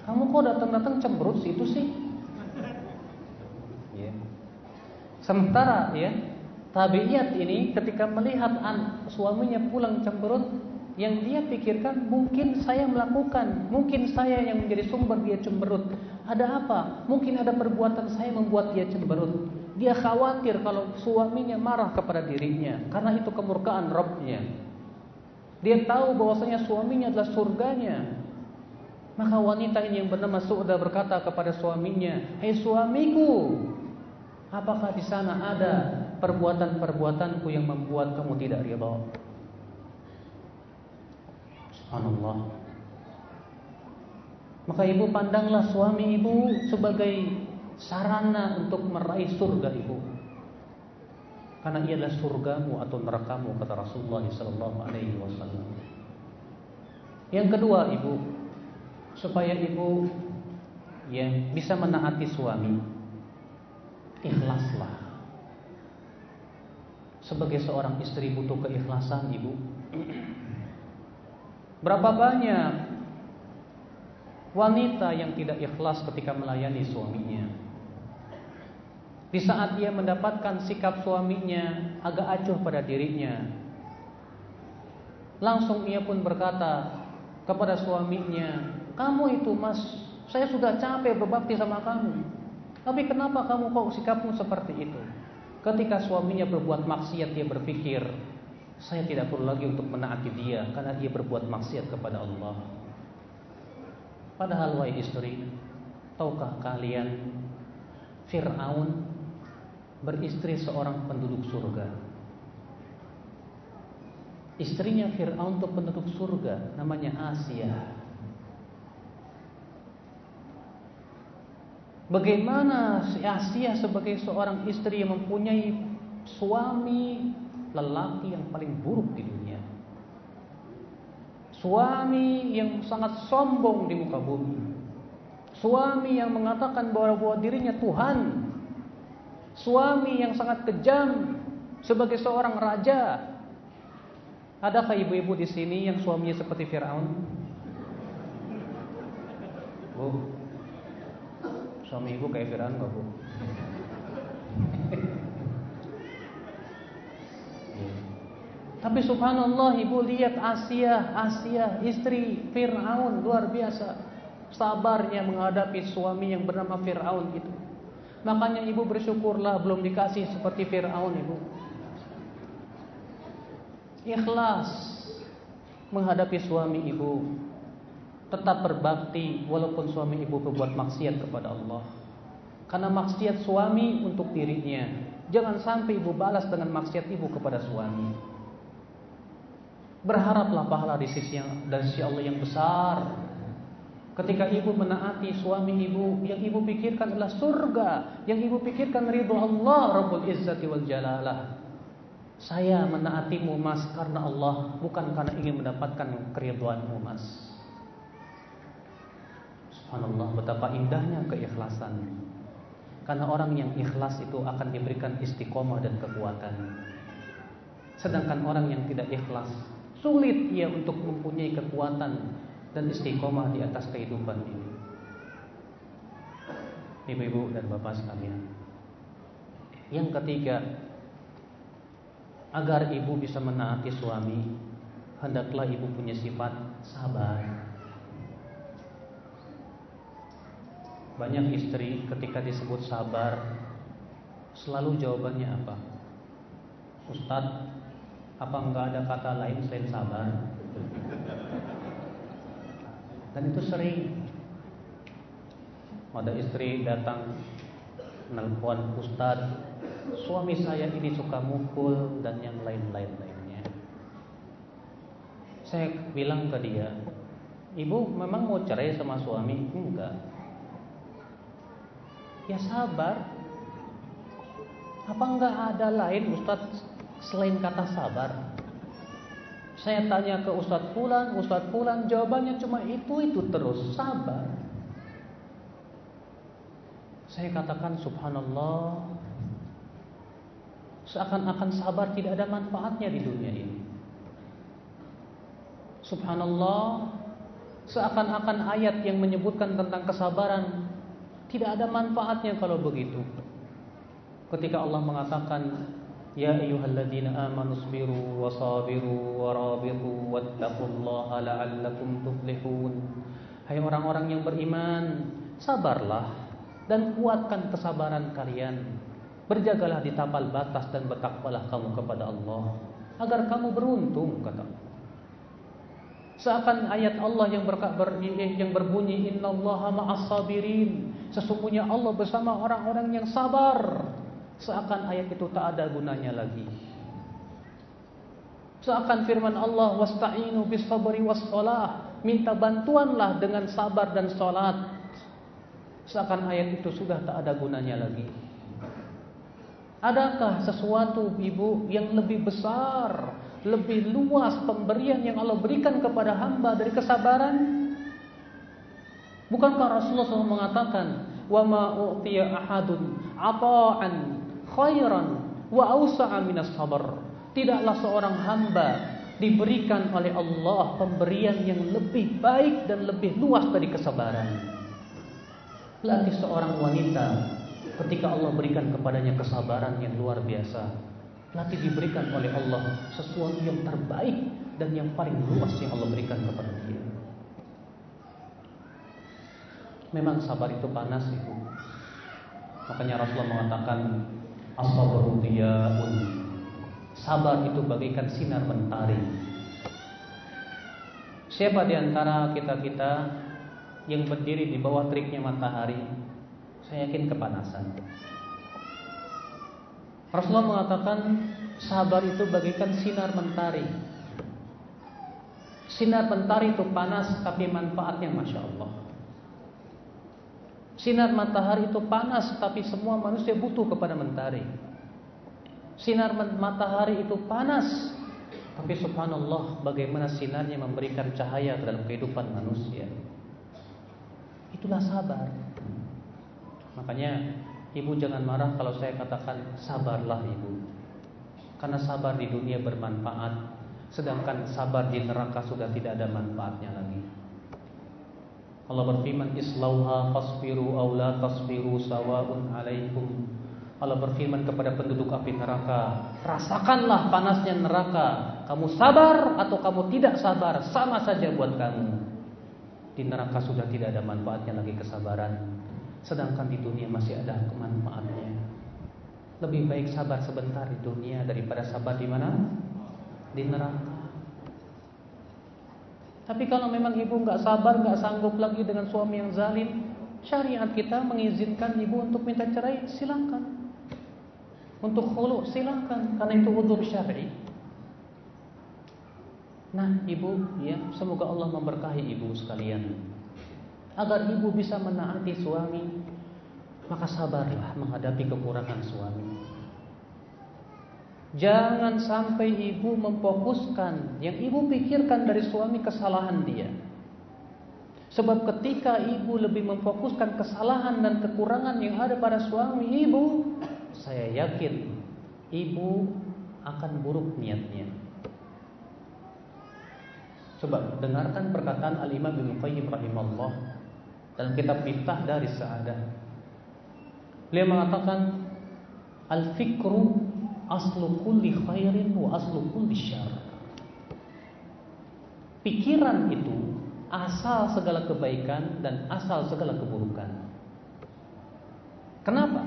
Kamu kok datang-datang cemberut situ sih? Ya. Sementara ya tabiat ini ketika melihat suaminya pulang cemberut, yang dia pikirkan mungkin saya melakukan, mungkin saya yang menjadi sumber dia cemberut. Ada apa? Mungkin ada perbuatan saya membuat dia cemberut. Dia khawatir kalau suaminya marah kepada dirinya karena itu kemurkaan Rabbnya. Dia tahu bahwasanya suaminya adalah surganya. Maka wanita ini yang bernama Su'da berkata kepada suaminya, "Hei suamiku, apakah di sana ada perbuatan-perbuatanku yang membuat kamu tidak ridha?" Subhanallah. Maka ibu pandanglah suami ibu sebagai sarana untuk meraih surga ibu. Karena ia adalah surgamu atau nerakamu kata Rasulullah sallallahu alaihi wasallam. Yang kedua, ibu, supaya ibu ya bisa menaati suami, ikhlaslah. Sebagai seorang istri butuh keikhlasan, ibu. Berapa banyak wanita yang tidak ikhlas ketika melayani suaminya? Di saat dia mendapatkan sikap suaminya agak acuh pada dirinya, langsung ia pun berkata kepada suaminya, "Kamu itu, Mas, saya sudah capek berbakti sama kamu. Tapi kenapa kamu kok sikapmu seperti itu?" Ketika suaminya berbuat maksiat, dia berpikir, "Saya tidak perlu lagi untuk menaati dia karena dia berbuat maksiat kepada Allah." Padahal wahai istri, tahukah kalian Fir'aun beristri seorang penduduk surga. Istrinya Fir'aun itu penduduk surga, namanya Asia. Bagaimana si Asia sebagai seorang istri yang mempunyai suami lelaki yang paling buruk di dunia. Suami yang sangat sombong di muka bumi. Suami yang mengatakan bahwa, dirinya Tuhan Suami yang sangat kejam sebagai seorang raja. Adakah ibu-ibu di sini yang suaminya seperti Firaun? Bu, suami ibu kayak Firaun nggak bu? Tapi subhanallah ibu lihat Asia, Asia istri Fir'aun luar biasa sabarnya menghadapi suami yang bernama Fir'aun itu. Makanya ibu bersyukurlah belum dikasih seperti Fir'aun ibu. Ikhlas menghadapi suami ibu. Tetap berbakti walaupun suami ibu berbuat maksiat kepada Allah. Karena maksiat suami untuk dirinya. Jangan sampai ibu balas dengan maksiat ibu kepada suami. Berharaplah pahala di sisi yang dari sisi Allah yang besar Ketika ibu menaati suami ibu, yang ibu pikirkan adalah surga, yang ibu pikirkan ridho Allah Rabbul Izzati wal Jalalah. Saya menaatimu mas karena Allah, bukan karena ingin mendapatkan keriduanmu mas. Subhanallah, betapa indahnya keikhlasan. Karena orang yang ikhlas itu akan diberikan istiqomah dan kekuatan. Sedangkan orang yang tidak ikhlas, sulit ia untuk mempunyai kekuatan dan istiqomah di atas kehidupan ini. Ibu-ibu dan bapak sekalian. Yang ketiga, agar ibu bisa menaati suami, hendaklah ibu punya sifat sabar. Banyak istri ketika disebut sabar, selalu jawabannya apa? Ustadz, apa enggak ada kata lain selain sabar? Dan itu sering ada istri datang nelpon ustad suami saya ini suka mukul dan yang lain-lain lainnya. Saya bilang ke dia, ibu memang mau cerai sama suami? Enggak. Ya sabar. Apa enggak ada lain Ustadz selain kata sabar? Saya tanya ke Ustadz Fulan, Ustadz Fulan, jawabannya cuma itu-itu terus, sabar. Saya katakan subhanallah, seakan-akan sabar tidak ada manfaatnya di dunia ini. Subhanallah, seakan-akan ayat yang menyebutkan tentang kesabaran tidak ada manfaatnya kalau begitu. Ketika Allah mengatakan Ya ayyuhalladzina amanu sabiru wa sabiru wa rabitu wattaqullaha la'allakum tuflihun. Hai orang-orang yang beriman, sabarlah dan kuatkan kesabaran kalian. Berjagalah di tapal batas dan bertakwalah kamu kepada Allah agar kamu beruntung kata Seakan ayat Allah yang ber, ber, yang berbunyi innallaha ma'as sabirin. Sesungguhnya Allah bersama orang-orang yang sabar. Seakan ayat itu tak ada gunanya lagi. Seakan firman Allah wasta'inu bis sabri was Minta bantuanlah dengan sabar dan salat. Seakan ayat itu sudah tak ada gunanya lagi. Adakah sesuatu ibu yang lebih besar, lebih luas pemberian yang Allah berikan kepada hamba dari kesabaran? Bukankah Rasulullah SAW mengatakan, "Wa ma u'tiya ahadun ata'an khairan wa awsa'a minas sabar. Tidaklah seorang hamba diberikan oleh Allah pemberian yang lebih baik dan lebih luas dari kesabaran. Lagi seorang wanita ketika Allah berikan kepadanya kesabaran yang luar biasa, nanti diberikan oleh Allah sesuatu yang terbaik dan yang paling luas yang Allah berikan kepada dia. Memang sabar itu panas itu. Makanya Rasulullah mengatakan As-sabru. Sabar itu bagaikan sinar mentari. Siapa di antara kita-kita yang berdiri di bawah teriknya matahari, saya yakin kepanasan. Rasulullah mengatakan sabar itu bagaikan sinar mentari. Sinar mentari itu panas tapi manfaatnya masya Allah. Sinar matahari itu panas tapi semua manusia butuh kepada mentari. Sinar matahari itu panas tapi subhanallah bagaimana sinarnya memberikan cahaya dalam kehidupan manusia. Itulah sabar. Makanya ibu jangan marah kalau saya katakan sabarlah ibu. Karena sabar di dunia bermanfaat, sedangkan sabar di neraka sudah tidak ada manfaatnya lagi. Allah berfirman islauha fasbiru aw la sawaun alaikum. Allah berfirman kepada penduduk api neraka, rasakanlah panasnya neraka. Kamu sabar atau kamu tidak sabar, sama saja buat kamu. Di neraka sudah tidak ada manfaatnya lagi kesabaran. Sedangkan di dunia masih ada kemanfaatnya. Lebih baik sabar sebentar di dunia daripada sabar di mana? Di neraka. Tapi kalau memang ibu nggak sabar, nggak sanggup lagi dengan suami yang zalim, syariat kita mengizinkan ibu untuk minta cerai, silakan. Untuk khulu silakan, karena itu udur syar'i. Nah, ibu, ya, semoga Allah memberkahi ibu sekalian. Agar ibu bisa menaati suami, maka sabarlah menghadapi kekurangan suami. Jangan sampai ibu memfokuskan yang ibu pikirkan dari suami kesalahan dia. Sebab ketika ibu lebih memfokuskan kesalahan dan kekurangan yang ada pada suami ibu, saya yakin ibu akan buruk niatnya. Coba dengarkan perkataan Al-Imam Ibnu Qayyim rahimahullah dalam kitab Miftah dari Sa'adah. Beliau mengatakan al-fikru aslu kulli khairin wa aslu kulli syar. Pikiran itu asal segala kebaikan dan asal segala keburukan. Kenapa?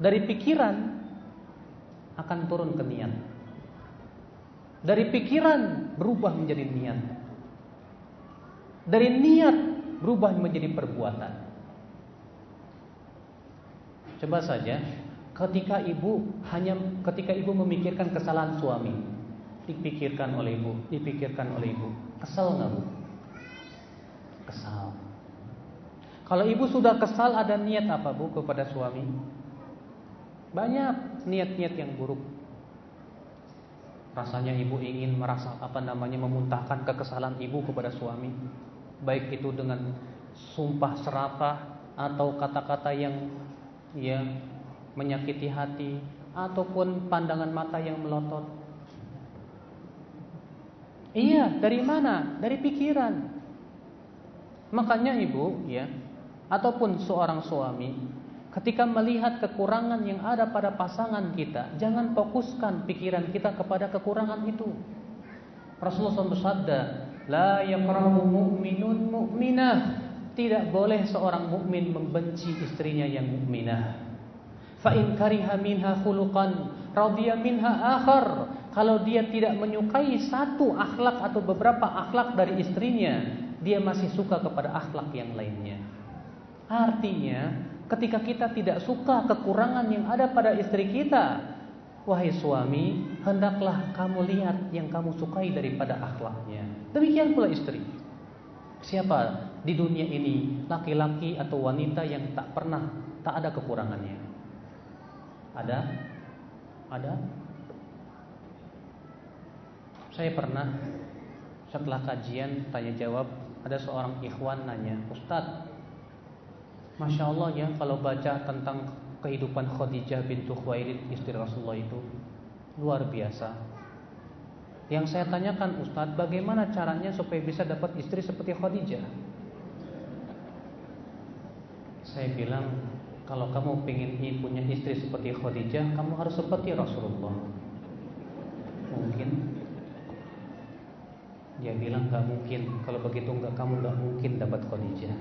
Dari pikiran akan turun ke niat. Dari pikiran berubah menjadi niat. Dari niat berubah menjadi perbuatan. Coba saja ketika ibu hanya ketika ibu memikirkan kesalahan suami dipikirkan oleh ibu dipikirkan oleh ibu. Kesal nggak bu? Kesal. Kalau ibu sudah kesal ada niat apa bu kepada suami? Banyak niat-niat yang buruk. Rasanya ibu ingin merasa apa namanya memuntahkan kekesalan ibu kepada suami. Baik itu dengan sumpah serapah atau kata-kata yang ya menyakiti hati ataupun pandangan mata yang melotot. Iya, dari mana? Dari pikiran. Makanya ibu, ya, ataupun seorang suami Ketika melihat kekurangan yang ada pada pasangan kita, jangan fokuskan pikiran kita kepada kekurangan itu. Rasulullah SAW bersabda, "La yakrahu mu'minun mu'minah." Tidak boleh seorang mukmin membenci istrinya yang mukminah. Fa in kariha minha khuluqan radiya minha akhar. Kalau dia tidak menyukai satu akhlak atau beberapa akhlak dari istrinya, dia masih suka kepada akhlak yang lainnya. Artinya, ketika kita tidak suka kekurangan yang ada pada istri kita, wahai suami, hendaklah kamu lihat yang kamu sukai daripada akhlaknya. Demikian pula istri. Siapa di dunia ini laki-laki atau wanita yang tak pernah tak ada kekurangannya? Ada? Ada? Saya pernah setelah kajian tanya jawab ada seorang ikhwan nanya, Ustadz, Masya Allah ya kalau baca tentang kehidupan Khadijah bintu Khuwailid istri Rasulullah itu luar biasa. Yang saya tanyakan Ustadz, bagaimana caranya supaya bisa dapat istri seperti Khadijah? Saya bilang, kalau kamu ingin punya istri seperti Khadijah, kamu harus seperti Rasulullah. Mungkin dia bilang nggak mungkin. Kalau begitu nggak kamu nggak mungkin dapat Khadijah.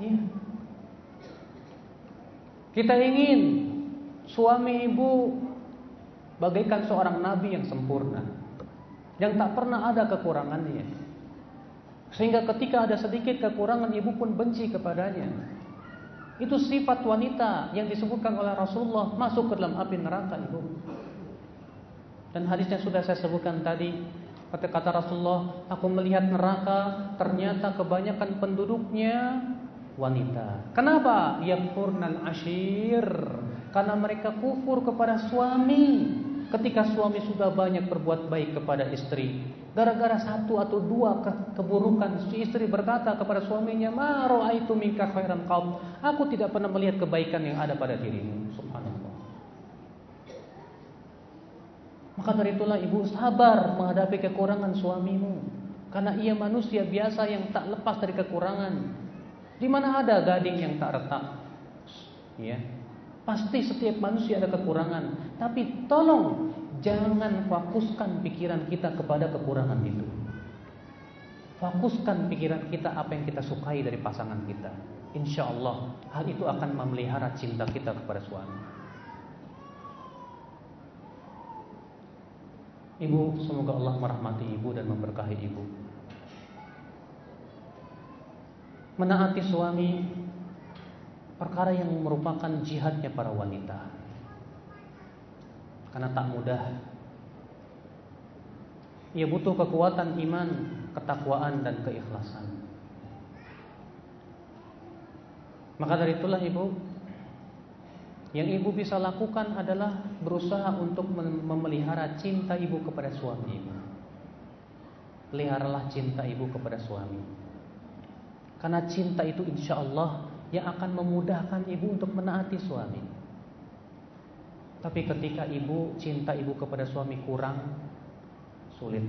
Iya. Kita ingin suami ibu bagaikan seorang nabi yang sempurna, yang tak pernah ada kekurangannya. Sehingga ketika ada sedikit kekurangan ibu pun benci kepadanya. Itu sifat wanita yang disebutkan oleh Rasulullah masuk ke dalam api neraka ibu. Dan hadisnya sudah saya sebutkan tadi. Kata kata Rasulullah, aku melihat neraka ternyata kebanyakan penduduknya wanita. Kenapa? Yakfurnal ashir. Karena mereka kufur kepada suami. Ketika suami sudah banyak berbuat baik kepada istri, gara-gara satu atau dua keburukan, si istri berkata kepada suaminya, "Ma ra'aitu minka khairan qaum." Aku tidak pernah melihat kebaikan yang ada pada dirimu. Subhanallah. Maka dari itulah ibu sabar menghadapi kekurangan suamimu. Karena ia manusia biasa yang tak lepas dari kekurangan. Di mana ada gading yang tak retak? Ya. Pasti setiap manusia ada kekurangan. Tapi tolong jangan fokuskan pikiran kita kepada kekurangan itu. Fokuskan pikiran kita apa yang kita sukai dari pasangan kita. Insya Allah hal itu akan memelihara cinta kita kepada suami. Ibu, semoga Allah merahmati ibu dan memberkahi ibu. Menaati suami perkara yang merupakan jihadnya para wanita. Karena tak mudah. Ia butuh kekuatan iman, ketakwaan dan keikhlasan. Maka dari itulah ibu yang ibu bisa lakukan adalah berusaha untuk memelihara cinta ibu kepada suami ibu. Peliharalah cinta ibu kepada suami. Karena cinta itu insya Allah yang akan memudahkan ibu untuk menaati suami. Tapi ketika ibu cinta ibu kepada suami kurang, sulit.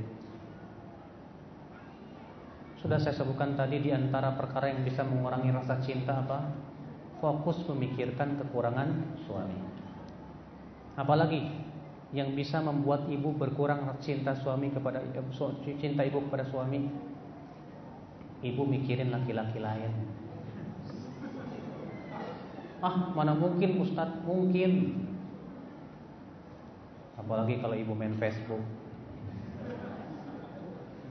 Sudah saya sebutkan tadi di antara perkara yang bisa mengurangi rasa cinta apa? fokus memikirkan kekurangan suami. Apalagi yang bisa membuat ibu berkurang cinta suami kepada cinta ibu kepada suami. Ibu mikirin laki-laki lain. Ah, mana mungkin Ustadz? Mungkin. Apalagi kalau ibu main Facebook.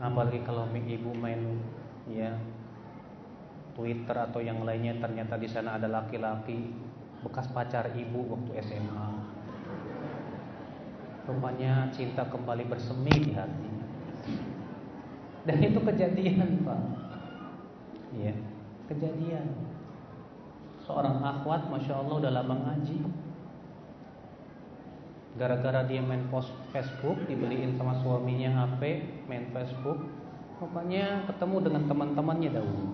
Apalagi kalau ibu main ya Twitter atau yang lainnya ternyata di sana ada laki-laki bekas pacar ibu waktu SMA. Rupanya cinta kembali bersemi di hati. Dan itu kejadian, Pak. Iya, kejadian. Seorang akhwat, masya Allah udah lama ngaji. Gara-gara dia main post Facebook, dibeliin sama suaminya HP, main Facebook. Rupanya ketemu dengan teman-temannya dahulu.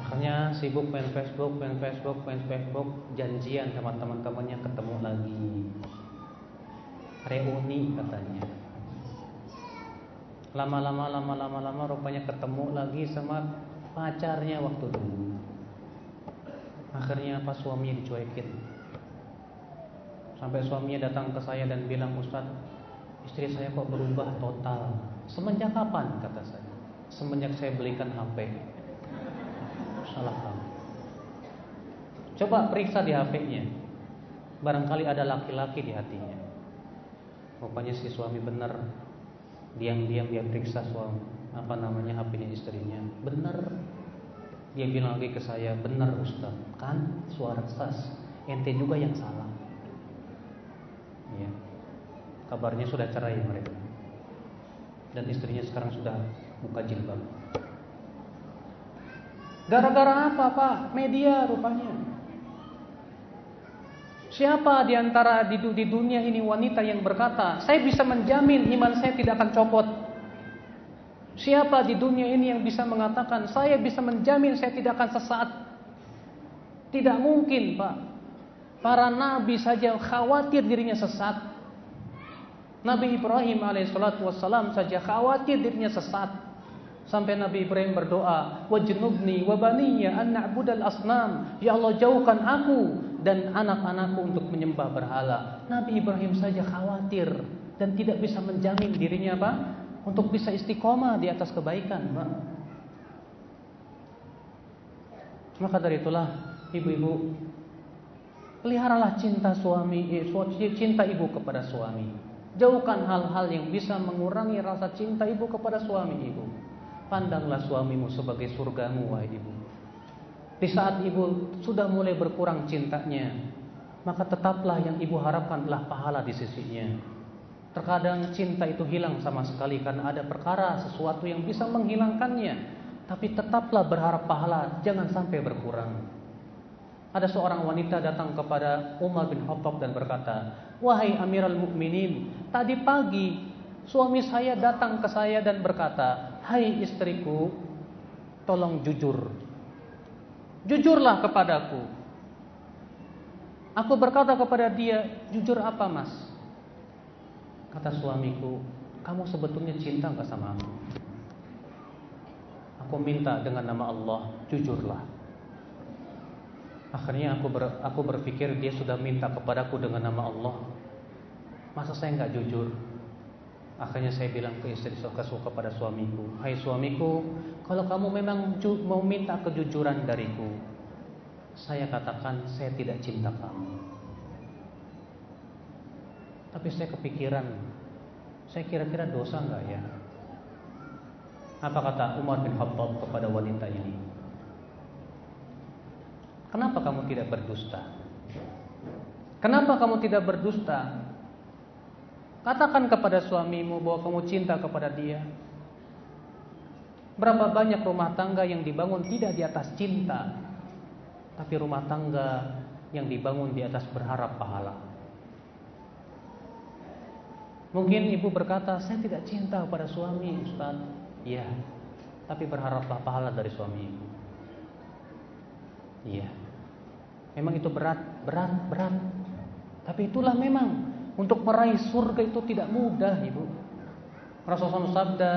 Makanya sibuk main Facebook, main Facebook, main Facebook, janjian sama teman-temannya ketemu lagi. Reuni katanya. Lama-lama lama-lama lama rupanya ketemu lagi sama pacarnya waktu dulu. Akhirnya pas suaminya dicuekin. Sampai suaminya datang ke saya dan bilang, Ustaz, istri saya kok berubah total. Semenjak kapan? Kata saya. Semenjak saya belikan HP. Salah kamu. Coba periksa di HP-nya. Barangkali ada laki-laki di hatinya. Rupanya si suami benar. Diam-diam dia periksa suami apa namanya HP-nya istrinya. Benar. Dia bilang lagi ke saya, benar Ustaz. Kan suara sas. Ente juga yang salah. Ya. Kabarnya sudah cerai mereka. Dan istrinya sekarang sudah buka jilbab. Gara-gara apa Pak? Media rupanya. Siapa di antara di, di dunia ini wanita yang berkata, saya bisa menjamin iman saya tidak akan copot. Siapa di dunia ini yang bisa mengatakan, saya bisa menjamin saya tidak akan sesat. Tidak mungkin Pak. Para nabi saja khawatir dirinya sesat. Nabi Ibrahim alaihissalatu wassalam saja khawatir dirinya sesat. Sampai Nabi Ibrahim berdoa, "Wajnubni wa baniya an na'budal asnam." Ya Allah, jauhkan aku dan anak-anakku untuk menyembah berhala. Nabi Ibrahim saja khawatir dan tidak bisa menjamin dirinya apa? Untuk bisa istiqomah di atas kebaikan, Pak. Maka dari itulah ibu-ibu peliharalah cinta suami, eh, cinta ibu kepada suami. Jauhkan hal-hal yang bisa mengurangi rasa cinta ibu kepada suami ibu. Pandanglah suamimu sebagai surgamu wahai ibu. Di saat ibu sudah mulai berkurang cintanya, maka tetaplah yang ibu harapkan adalah pahala di sisinya. Terkadang cinta itu hilang sama sekali karena ada perkara sesuatu yang bisa menghilangkannya. Tapi tetaplah berharap pahala, jangan sampai berkurang. Ada seorang wanita datang kepada Umar bin Khattab dan berkata, "Wahai Amirul Mukminin, tadi pagi suami saya datang ke saya dan berkata, Hai istriku, tolong jujur. Jujurlah kepadaku. Aku berkata kepada dia, jujur apa mas? Kata suamiku, kamu sebetulnya cinta gak sama aku? Aku minta dengan nama Allah, jujurlah. Akhirnya aku ber, aku berpikir dia sudah minta kepadaku dengan nama Allah. Masa saya nggak jujur? Akhirnya saya bilang ke istri suka-suka pada suamiku, "Hai suamiku, kalau kamu memang mau minta kejujuran dariku, saya katakan saya tidak cinta kamu." Tapi saya kepikiran, saya kira-kira dosa enggak ya? Apa kata Umar bin Khattab kepada wanita ini? Kenapa kamu tidak berdusta? Kenapa kamu tidak berdusta? Katakan kepada suamimu bahwa kamu cinta kepada dia. Berapa banyak rumah tangga yang dibangun tidak di atas cinta, tapi rumah tangga yang dibangun di atas berharap pahala. Mungkin ibu berkata, saya tidak cinta kepada suami, Ustaz. Iya, tapi berharaplah pahala dari suami ibu. Iya. Memang itu berat, berat, berat. Tapi itulah memang untuk meraih surga itu tidak mudah, Ibu. Rasulullah sabda,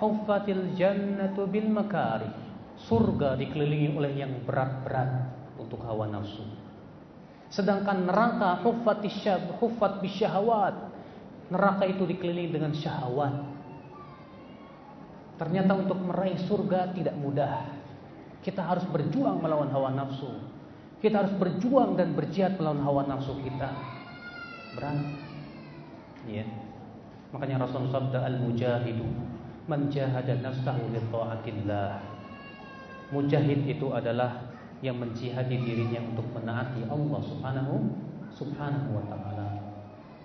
"Huffatil jannatu bil makari." Surga dikelilingi oleh yang berat-berat untuk hawa nafsu. Sedangkan neraka huffatisyab, huffat bisyahawat. Neraka itu dikelilingi dengan syahwat. Ternyata untuk meraih surga tidak mudah. Kita harus berjuang melawan hawa nafsu. Kita harus berjuang dan berjihad melawan hawa nafsu kita. Berat. Ya. Makanya Rasul sabda al-mujahidu man jahada nafsahu li taatillah. Mujahid itu adalah yang menjihadi dirinya untuk menaati Allah Subhanahu Subhanahu wa taala.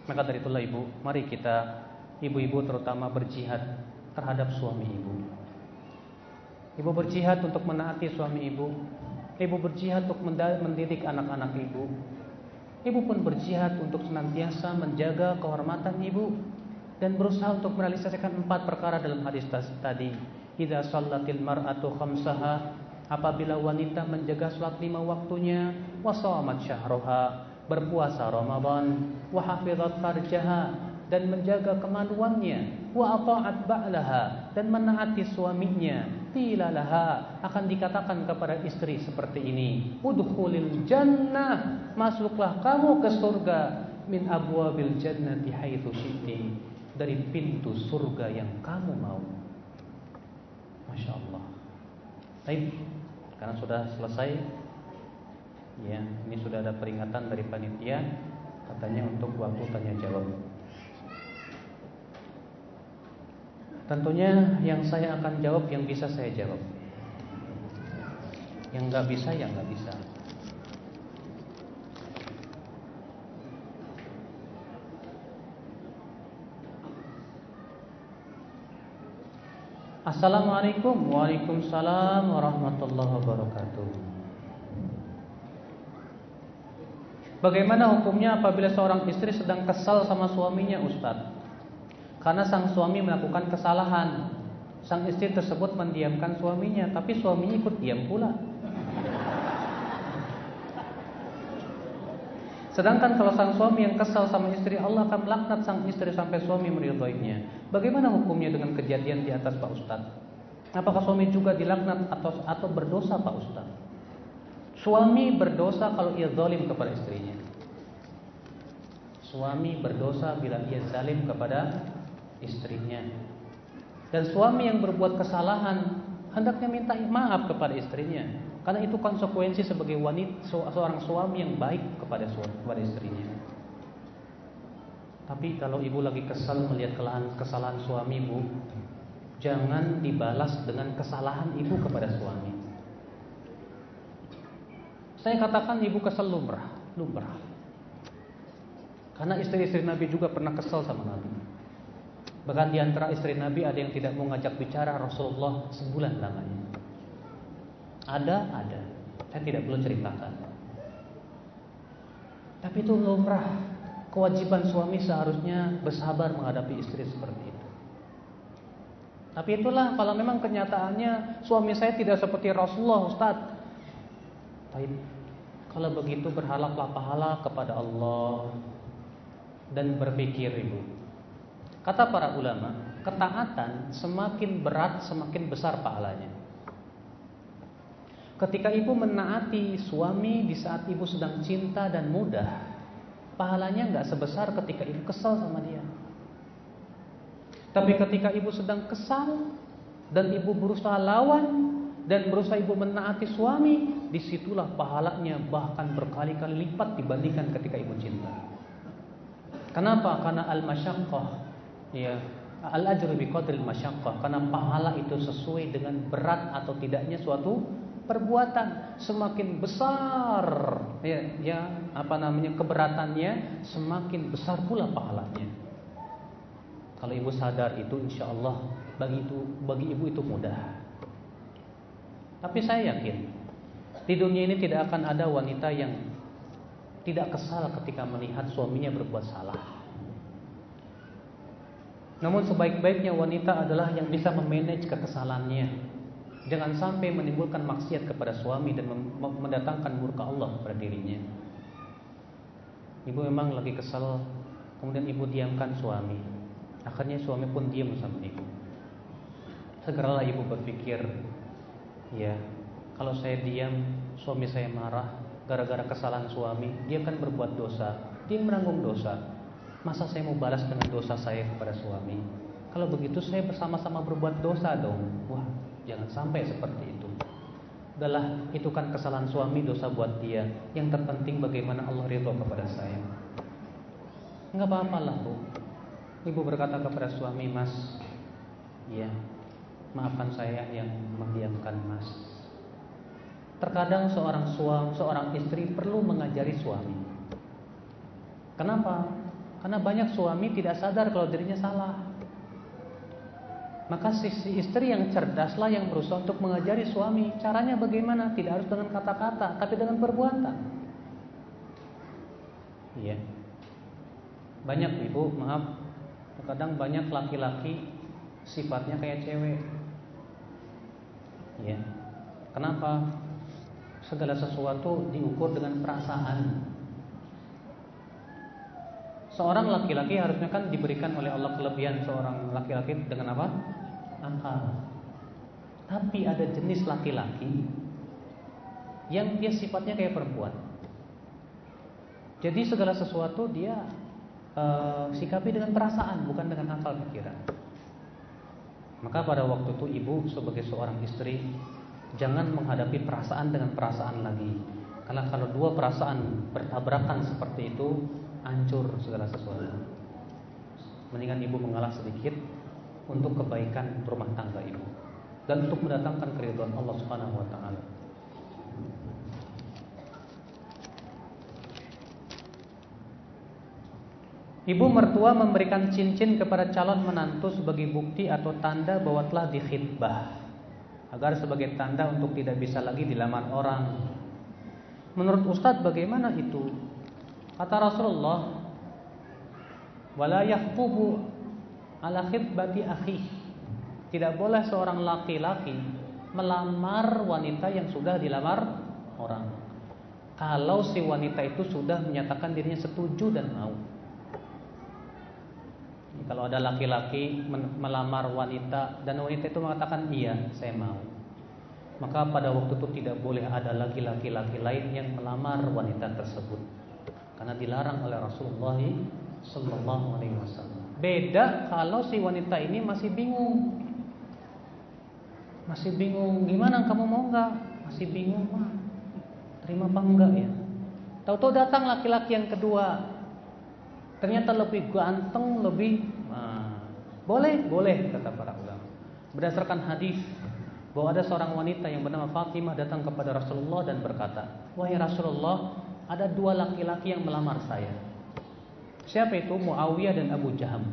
Maka dari itulah Ibu, mari kita ibu-ibu terutama berjihad terhadap suami ibu. Ibu berjihad untuk menaati suami ibu. Ibu berjihad untuk mendidik anak-anak ibu. Ibu pun berjihad untuk senantiasa menjaga kehormatan ibu dan berusaha untuk merealisasikan empat perkara dalam hadis tadi. Idza shallatil mar'atu khamsaha apabila wanita menjaga salat lima waktunya, wa shawamat syahraha, berpuasa Ramadan, wa hafizat farjaha dan menjaga kemaluannya, wa ata'at ba'laha dan menaati suaminya, qila laha. Akan dikatakan kepada istri seperti ini udkhulil jannah. Masuklah kamu ke surga min abwabil jannati haitsu syi'ti. Dari pintu surga yang kamu mau. Masya Allah. Baik. Karena sudah selesai. Ya ini sudah ada peringatan dari panitia. Katanya untuk waktu tanya jawab Tentunya yang saya akan jawab yang bisa saya jawab. Yang nggak bisa ya nggak bisa. Assalamualaikum Waalaikumsalam warahmatullahi wabarakatuh Bagaimana hukumnya apabila seorang istri sedang kesal sama suaminya Ustadz karena sang suami melakukan kesalahan. Sang istri tersebut mendiamkan suaminya, tapi suaminya ikut diam pula. Sedangkan kalau sang suami yang kesal sama istri, Allah akan melaknat sang istri sampai suami meridhoinya. Bagaimana hukumnya dengan kejadian di atas Pak Ustaz? Apakah suami juga dilaknat atau atau berdosa Pak Ustaz? Suami berdosa kalau ia zalim kepada istrinya. Suami berdosa bila ia zalim kepada istrinya. Dan suami yang berbuat kesalahan hendaknya minta maaf kepada istrinya, karena itu konsekuensi sebagai wanita seorang suami yang baik kepada suami kepada istrinya. Tapi kalau ibu lagi kesal melihat kesalahan, kesalahan suami ibu, jangan dibalas dengan kesalahan ibu kepada suami. Saya katakan ibu kesal lumrah, lumrah. Karena istri-istri Nabi juga pernah kesal sama Nabi. Bahkan di antara istri Nabi ada yang tidak mau ngajak bicara Rasulullah sebulan lamanya. Ada, ada. Saya tidak perlu ceritakan. Tapi itu lumrah. Kewajiban suami seharusnya bersabar menghadapi istri seperti itu. Tapi itulah kalau memang kenyataannya suami saya tidak seperti Rasulullah Ustaz. Tapi kalau begitu berhalaplah pahala kepada Allah dan berpikir ibu Kata para ulama, ketaatan semakin berat semakin besar pahalanya. Ketika ibu menaati suami di saat ibu sedang cinta dan mudah, pahalanya nggak sebesar ketika ibu kesal sama dia. Tapi ketika ibu sedang kesal dan ibu berusaha lawan dan berusaha ibu menaati suami, di situlah pahalanya bahkan berkali-kali lipat dibandingkan ketika ibu cinta. Kenapa? Karena al-masyaqqah ya al ajru bi qadril masyaqqah. Karena pahala itu sesuai dengan berat atau tidaknya suatu perbuatan. Semakin besar ya ya apa namanya keberatannya semakin besar pula pahalanya. Kalau ibu sadar itu insya Allah bagi itu bagi ibu itu mudah. Tapi saya yakin di dunia ini tidak akan ada wanita yang tidak kesal ketika melihat suaminya berbuat salah namun sebaik-baiknya wanita adalah yang bisa memanage kekesalannya. Jangan sampai menimbulkan maksiat kepada suami dan mendatangkan murka Allah pada dirinya. Ibu memang lagi kesal, kemudian ibu diamkan suami. Akhirnya suami pun diam sama ibu. Segeralah ibu berpikir, ya, kalau saya diam, suami saya marah gara-gara kesalahan suami, dia akan berbuat dosa, dia menanggung dosa. Masa saya mau balas dengan dosa saya kepada suami? Kalau begitu saya bersama-sama berbuat dosa dong. Wah, jangan sampai seperti itu. Adalah itu kan kesalahan suami dosa buat dia. Yang terpenting bagaimana Allah ridho kepada saya. Enggak apa-apa lah bu. Ibu berkata kepada suami, Mas, ya, maafkan saya yang mendiamkan Mas. Terkadang seorang suami, seorang istri perlu mengajari suami. Kenapa? Karena banyak suami tidak sadar kalau dirinya salah. Maka sisi istri yang cerdaslah yang berusaha untuk mengajari suami. Caranya bagaimana? Tidak harus dengan kata-kata, tapi dengan perbuatan. Iya. Banyak ibu, maaf. Kadang banyak laki-laki sifatnya kayak cewek. Iya. Kenapa? Segala sesuatu diukur dengan perasaan. Seorang laki-laki harusnya kan diberikan oleh Allah kelebihan seorang laki-laki dengan apa? Akal. Tapi ada jenis laki-laki yang dia sifatnya kayak perempuan. Jadi segala sesuatu dia uh, sikapi dengan perasaan, bukan dengan akal pikiran. Maka pada waktu itu ibu sebagai seorang istri jangan menghadapi perasaan dengan perasaan lagi. Karena kalau dua perasaan bertabrakan seperti itu, hancur segala sesuatu. Mendingan ibu mengalah sedikit untuk kebaikan rumah tangga ibu dan untuk mendatangkan keridhaan Allah Subhanahu wa taala. Ibu mertua memberikan cincin kepada calon menantu sebagai bukti atau tanda bahwa telah dikhidbah agar sebagai tanda untuk tidak bisa lagi dilamar orang. Menurut Ustadz bagaimana itu? Kata Rasulullah, "Wala yakhtubu ala khidbati akhi." Tidak boleh seorang laki-laki melamar wanita yang sudah dilamar orang. Kalau si wanita itu sudah menyatakan dirinya setuju dan mau. Kalau ada laki-laki melamar wanita dan wanita itu mengatakan iya, saya mau. Maka pada waktu itu tidak boleh ada laki-laki lain yang melamar wanita tersebut. Karena dilarang oleh Rasulullah sallallahu alaihi wasallam. Beda kalau si wanita ini masih bingung. Masih bingung, gimana kamu mau enggak? Masih bingung, mah. Terima apa enggak ya? Tahu-tahu datang laki-laki yang kedua. Ternyata lebih ganteng, lebih boleh, boleh kata para ulama. Berdasarkan hadis bahwa ada seorang wanita yang bernama Fatimah datang kepada Rasulullah dan berkata, "Wahai Rasulullah, ada dua laki-laki yang melamar saya." Siapa itu? Muawiyah dan Abu Jaham.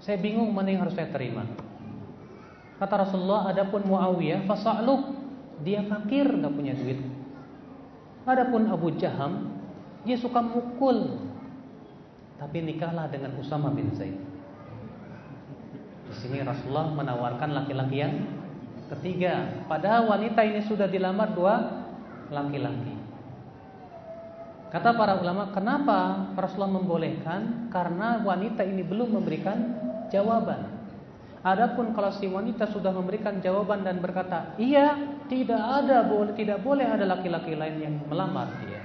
Saya bingung mana yang harus saya terima. Kata Rasulullah, adapun Muawiyah, fasa'luh, dia fakir, nggak punya duit. Adapun Abu Jaham, dia suka mukul. Tapi nikahlah dengan Usama bin Zaid. Di sini Rasulullah menawarkan laki-laki yang ketiga. Padahal wanita ini sudah dilamar dua laki-laki. Kata para ulama, kenapa Rasulullah membolehkan? Karena wanita ini belum memberikan jawaban. Adapun kalau si wanita sudah memberikan jawaban dan berkata, "Iya, tidak ada boleh tidak boleh ada laki-laki lain yang melamar dia."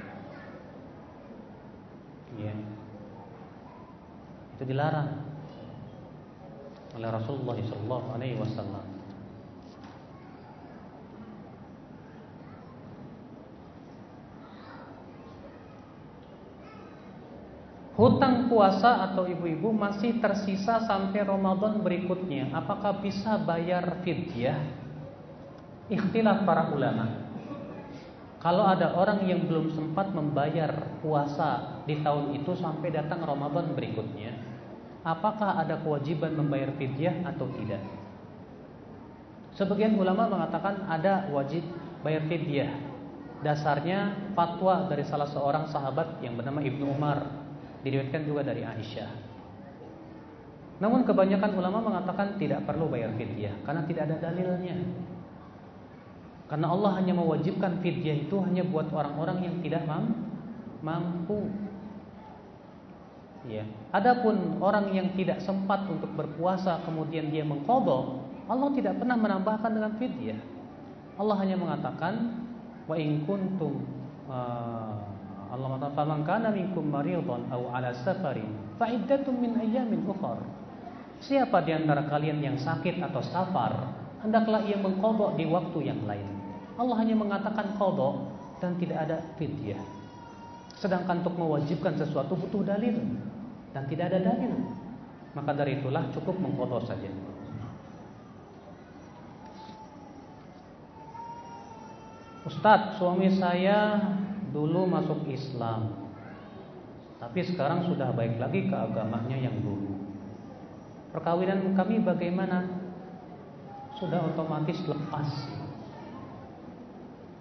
Iya. Itu dilarang oleh Rasulullah sallallahu alaihi wasallam. Hutang puasa atau ibu-ibu masih tersisa sampai Ramadan berikutnya. Apakah bisa bayar fidyah? Ikhtilaf para ulama. Kalau ada orang yang belum sempat membayar puasa di tahun itu sampai datang Ramadan berikutnya, apakah ada kewajiban membayar fidyah atau tidak? Sebagian ulama mengatakan ada wajib bayar fidyah. Dasarnya fatwa dari salah seorang sahabat yang bernama Ibnu Umar, diriwayatkan juga dari Aisyah. Namun kebanyakan ulama mengatakan tidak perlu bayar fidyah karena tidak ada dalilnya. Karena Allah hanya mewajibkan fidyah itu hanya buat orang-orang yang tidak mampu. Ya. Adapun orang yang tidak sempat untuk berpuasa kemudian dia mengkodok, Allah tidak pernah menambahkan dengan fidyah. Allah hanya mengatakan wa in kuntum uh, Allah mengatakan faman kana minkum maridhan aw ala safarin fa iddatun min ayyamin ukhra. Siapa di antara kalian yang sakit atau safar, hendaklah ia mengkodok di waktu yang lain. Allah hanya mengatakan kodok dan tidak ada fidyah. Sedangkan untuk mewajibkan sesuatu butuh dalil dan tidak ada dalil. Maka dari itulah cukup mengkodok saja. Ustadz, suami saya dulu masuk Islam, tapi sekarang sudah baik lagi ke agamanya yang dulu. Perkawinan kami bagaimana? Sudah otomatis lepas.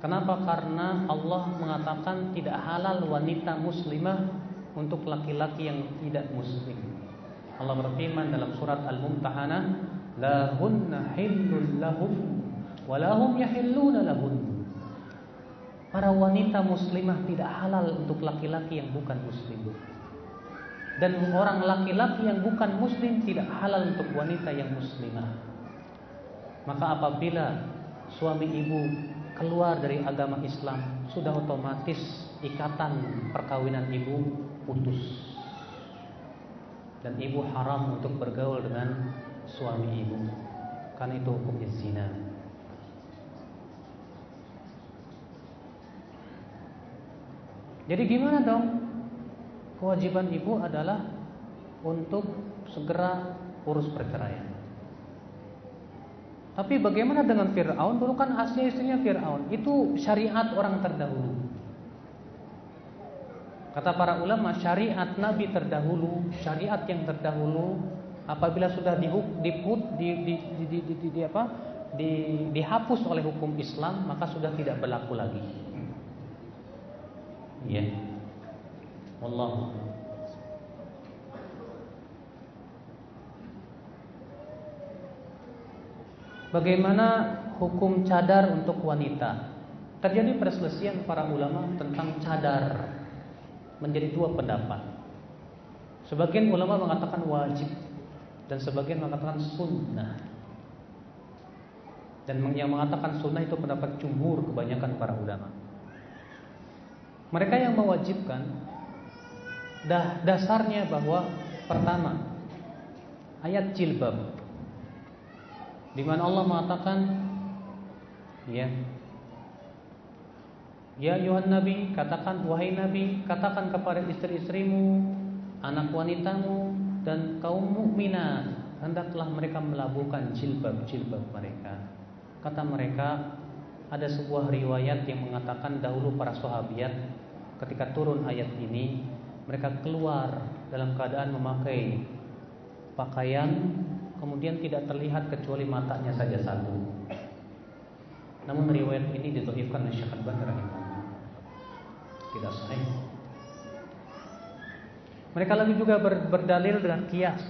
Kenapa? Karena Allah mengatakan tidak halal wanita muslimah untuk laki-laki yang tidak muslim. Allah berfirman dalam surat Al-Mumtahanah, "La hunna hillul lahum wa yahilluna lahun." Para wanita muslimah tidak halal untuk laki-laki yang bukan muslim. Dan orang laki-laki yang bukan muslim tidak halal untuk wanita yang muslimah. Maka apabila suami ibu keluar dari agama Islam, sudah otomatis ikatan perkawinan ibu putus. Dan ibu haram untuk bergaul dengan suami ibu. Karena itu hukumnya zina. Jadi gimana dong? Kewajiban ibu adalah untuk segera urus perceraian. Tapi bagaimana dengan Fir'aun? Dulu kan asli istrinya Fir'aun. Itu syariat orang terdahulu. Kata para ulama, syariat Nabi terdahulu, syariat yang terdahulu, apabila sudah dihuk, diput, di, di, di, di, di, di, di apa, di, dihapus oleh hukum Islam, maka sudah tidak berlaku lagi. Ya. Allah. Bagaimana hukum cadar untuk wanita? Terjadi perselisihan para ulama tentang cadar menjadi dua pendapat. Sebagian ulama mengatakan wajib dan sebagian mengatakan sunnah. Dan yang mengatakan sunnah itu pendapat jumhur kebanyakan para ulama. Mereka yang mewajibkan dah dasarnya bahwa pertama ayat jilbab di mana Allah mengatakan ya Ya Yuhan Nabi, katakan wahai Nabi, katakan kepada istri-istrimu, anak wanitamu dan kaum mukminat, hendaklah mereka melabuhkan jilbab-jilbab mereka. Kata mereka, ada sebuah riwayat yang mengatakan dahulu para sahabat ketika turun ayat ini, mereka keluar dalam keadaan memakai pakaian kemudian tidak terlihat kecuali matanya saja satu. Namun riwayat ini ditoifkan oleh Syekh Al-Albani tidak sahih. Mereka lagi juga ber, berdalil dengan kias.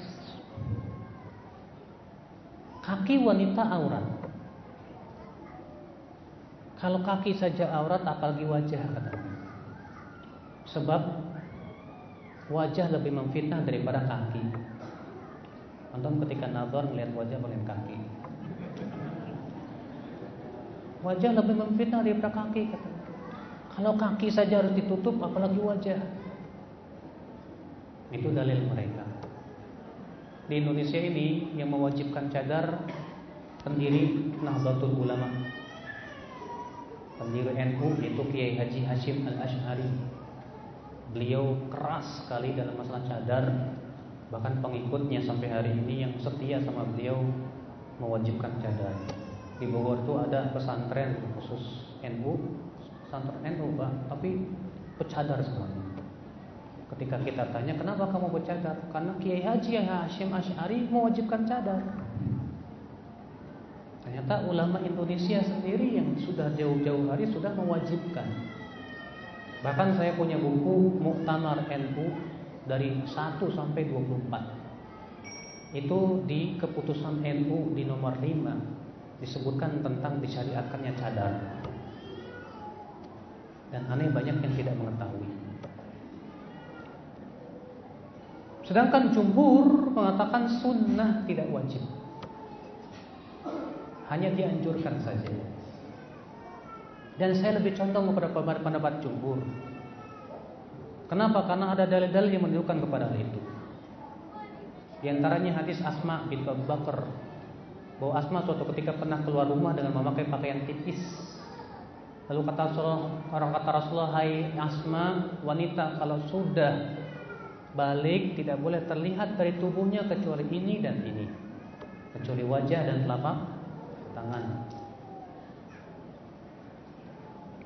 Kaki wanita aurat. Kalau kaki saja aurat apalagi wajah kata. Sebab wajah lebih memfitnah daripada kaki. Antum ketika nazar melihat wajah melihat kaki. Wajah lebih memfitnah daripada kaki kata. Kalau kaki saja harus ditutup, apalagi wajah. Itu dalil mereka. Di Indonesia ini yang mewajibkan cadar pendiri Nahdlatul Ulama. Pendiri NU yaitu Kiai Haji Hashim Al Ashari. Beliau keras sekali dalam masalah cadar. Bahkan pengikutnya sampai hari ini yang setia sama beliau mewajibkan cadar. Di Bogor itu ada pesantren khusus NU pesantren NU Pak, tapi bercadar semuanya. Ketika kita tanya, kenapa kamu bercadar? Karena Kiai Haji Hashim Ash'ari mewajibkan cadar. Ternyata ulama Indonesia sendiri yang sudah jauh-jauh hari sudah mewajibkan. Bahkan saya punya buku Muktamar NU dari 1 sampai 24. Itu di keputusan NU di nomor 5 disebutkan tentang disyariatkannya cadar dan aneh banyak yang tidak mengetahui. Sedangkan jumhur mengatakan sunnah tidak wajib. Hanya dianjurkan saja. Dan saya lebih condong kepada pendapat jumhur. Kenapa? Karena ada dalil-dalil yang menunjukkan kepada hal itu. Di antaranya hadis Asma bin Abu Bakar bahwa Asma suatu ketika pernah keluar rumah dengan memakai pakaian tipis Lalu kata Rasulullah, orang kata Rasulullah, hai Asma, wanita kalau sudah balik tidak boleh terlihat dari tubuhnya kecuali ini dan ini. Kecuali wajah dan telapak tangan.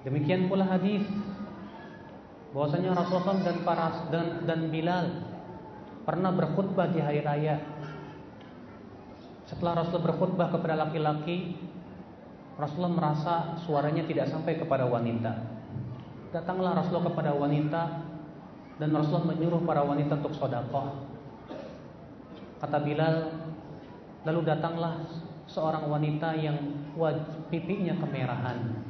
Demikian pula hadis bahwasanya Rasulullah dan para dan, dan Bilal pernah berkhutbah di hari raya. Setelah Rasul berkhutbah kepada laki-laki, Rasulullah merasa suaranya tidak sampai kepada wanita. Datanglah Rasulullah kepada wanita dan Rasulullah menyuruh para wanita untuk sodakoh. Kata Bilal, lalu datanglah seorang wanita yang pipinya kemerahan.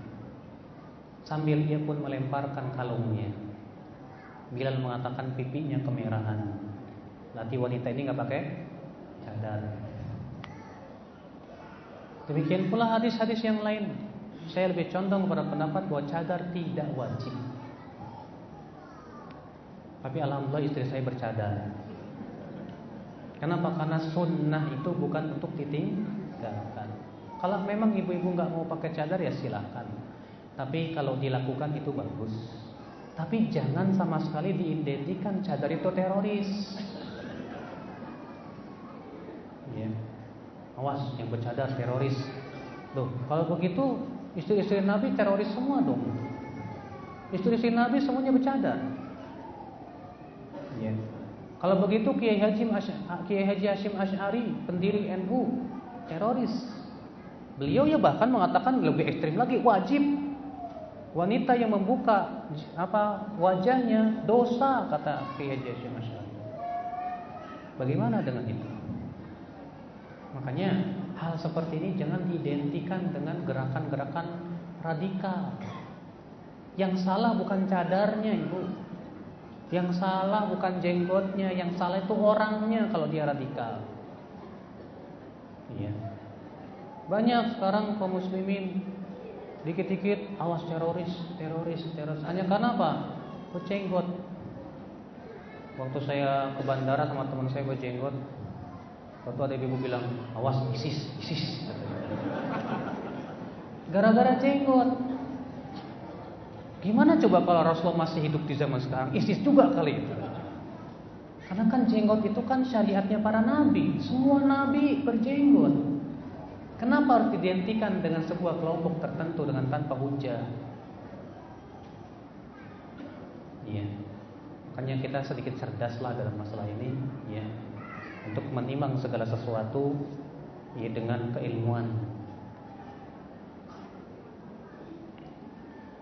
Sambil ia pun melemparkan kalungnya. Bilal mengatakan pipinya kemerahan. Nanti wanita ini nggak pakai cadar. Demikian pula hadis-hadis yang lain. Saya lebih condong pada pendapat bahwa cadar tidak wajib. Tapi alhamdulillah istri saya bercadar. Kenapa? Karena sunnah itu bukan untuk ditinggalkan. Kalau memang ibu-ibu nggak mau pakai cadar ya silahkan. Tapi kalau dilakukan itu bagus. Tapi jangan sama sekali diidentikan cadar itu teroris. Ya. Awas yang bercadar teroris. Loh, kalau begitu istri-istri Nabi teroris semua dong. Istri-istri Nabi semuanya bercadar. Ya. Kalau begitu Kiai Haji Kiai Haji Hashim Ash'ari, pendiri NU, teroris. Beliau ya bahkan mengatakan lebih ekstrim lagi, wajib wanita yang membuka apa wajahnya dosa kata Ash'ari. Bagaimana dengan itu? Makanya hal seperti ini jangan diidentikan dengan gerakan-gerakan radikal. Yang salah bukan cadarnya, Ibu. Yang salah bukan jenggotnya, yang salah itu orangnya kalau dia radikal. Iya. Banyak sekarang kaum muslimin dikit-dikit awas teroris, teroris, teroris. Hanya karena apa? Berjenggot. Waktu saya ke bandara sama teman saya berjenggot, waktu ada ibu bilang, awas ISIS, ISIS. Gara-gara jenggot. Gimana coba kalau Rasulullah masih hidup di zaman sekarang? ISIS juga kali itu. Karena kan jenggot itu kan syariatnya para nabi. Semua nabi berjenggot. Kenapa harus didentikan dengan sebuah kelompok tertentu dengan tanpa hujah? Iya. Makanya kita sedikit cerdaslah dalam masalah ini, ya. Untuk menimbang segala sesuatu ya dengan keilmuan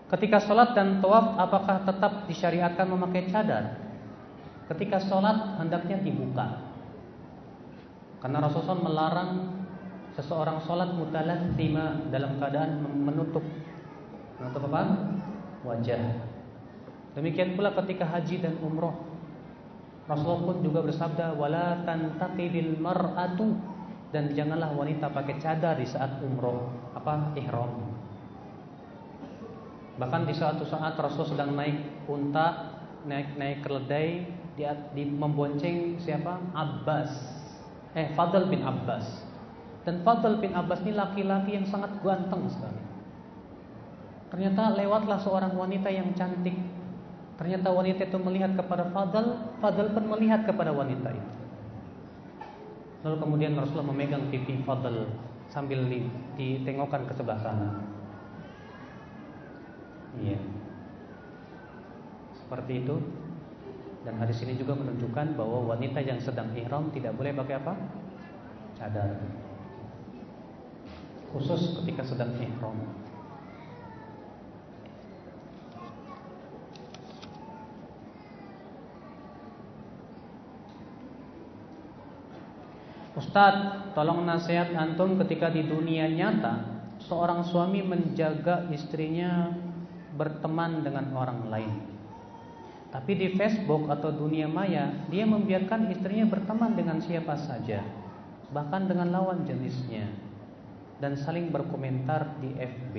Ketika sholat dan tawaf apakah tetap disyariatkan memakai cadar? Ketika sholat hendaknya dibuka. Karena Rasulullah melarang seseorang sholat mutalazzima dalam keadaan menutup menutup apa? Wajah. Demikian pula ketika haji dan umroh. Rasulullah pun juga bersabda wala mar'atu dan janganlah wanita pakai cadar di saat umroh apa ihram. Bahkan di suatu saat Rasul sedang naik unta, naik naik keledai, dia di, membonceng siapa? Abbas. Eh, Fadl bin Abbas. Dan Fadl bin Abbas ini laki-laki yang sangat ganteng sekali. Ternyata lewatlah seorang wanita yang cantik. Ternyata wanita itu melihat kepada Fadl, Fadl pun melihat kepada wanita itu. Lalu kemudian Rasulullah memegang pipi Fadl sambil ditengokkan ke sebelah sana. Iya. Seperti itu. Dan hadis ini juga menunjukkan bahwa wanita yang sedang ihram tidak boleh pakai apa? Cadar. Khusus ketika sedang ihram. Ustadz, tolong nasihat antum ketika di dunia nyata seorang suami menjaga istrinya berteman dengan orang lain. Tapi di Facebook atau dunia maya, dia membiarkan istrinya berteman dengan siapa saja, bahkan dengan lawan jenisnya, dan saling berkomentar di FB.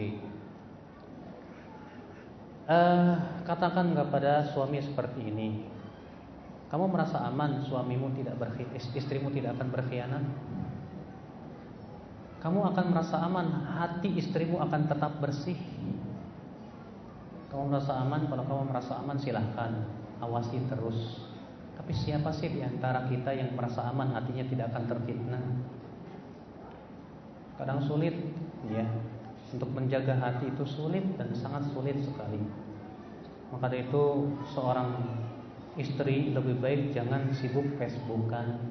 Uh, eh, katakan kepada suami seperti ini, kamu merasa aman suamimu tidak istrimu tidak akan berkhianat? Kamu akan merasa aman, hati istrimu akan tetap bersih. Kamu merasa aman, kalau kamu merasa aman silahkan awasi terus. Tapi siapa sih di antara kita yang merasa aman hatinya tidak akan terfitnah? Kadang sulit, ya. Untuk menjaga hati itu sulit dan sangat sulit sekali. Maka dari itu seorang istri lebih baik jangan sibuk Facebookan.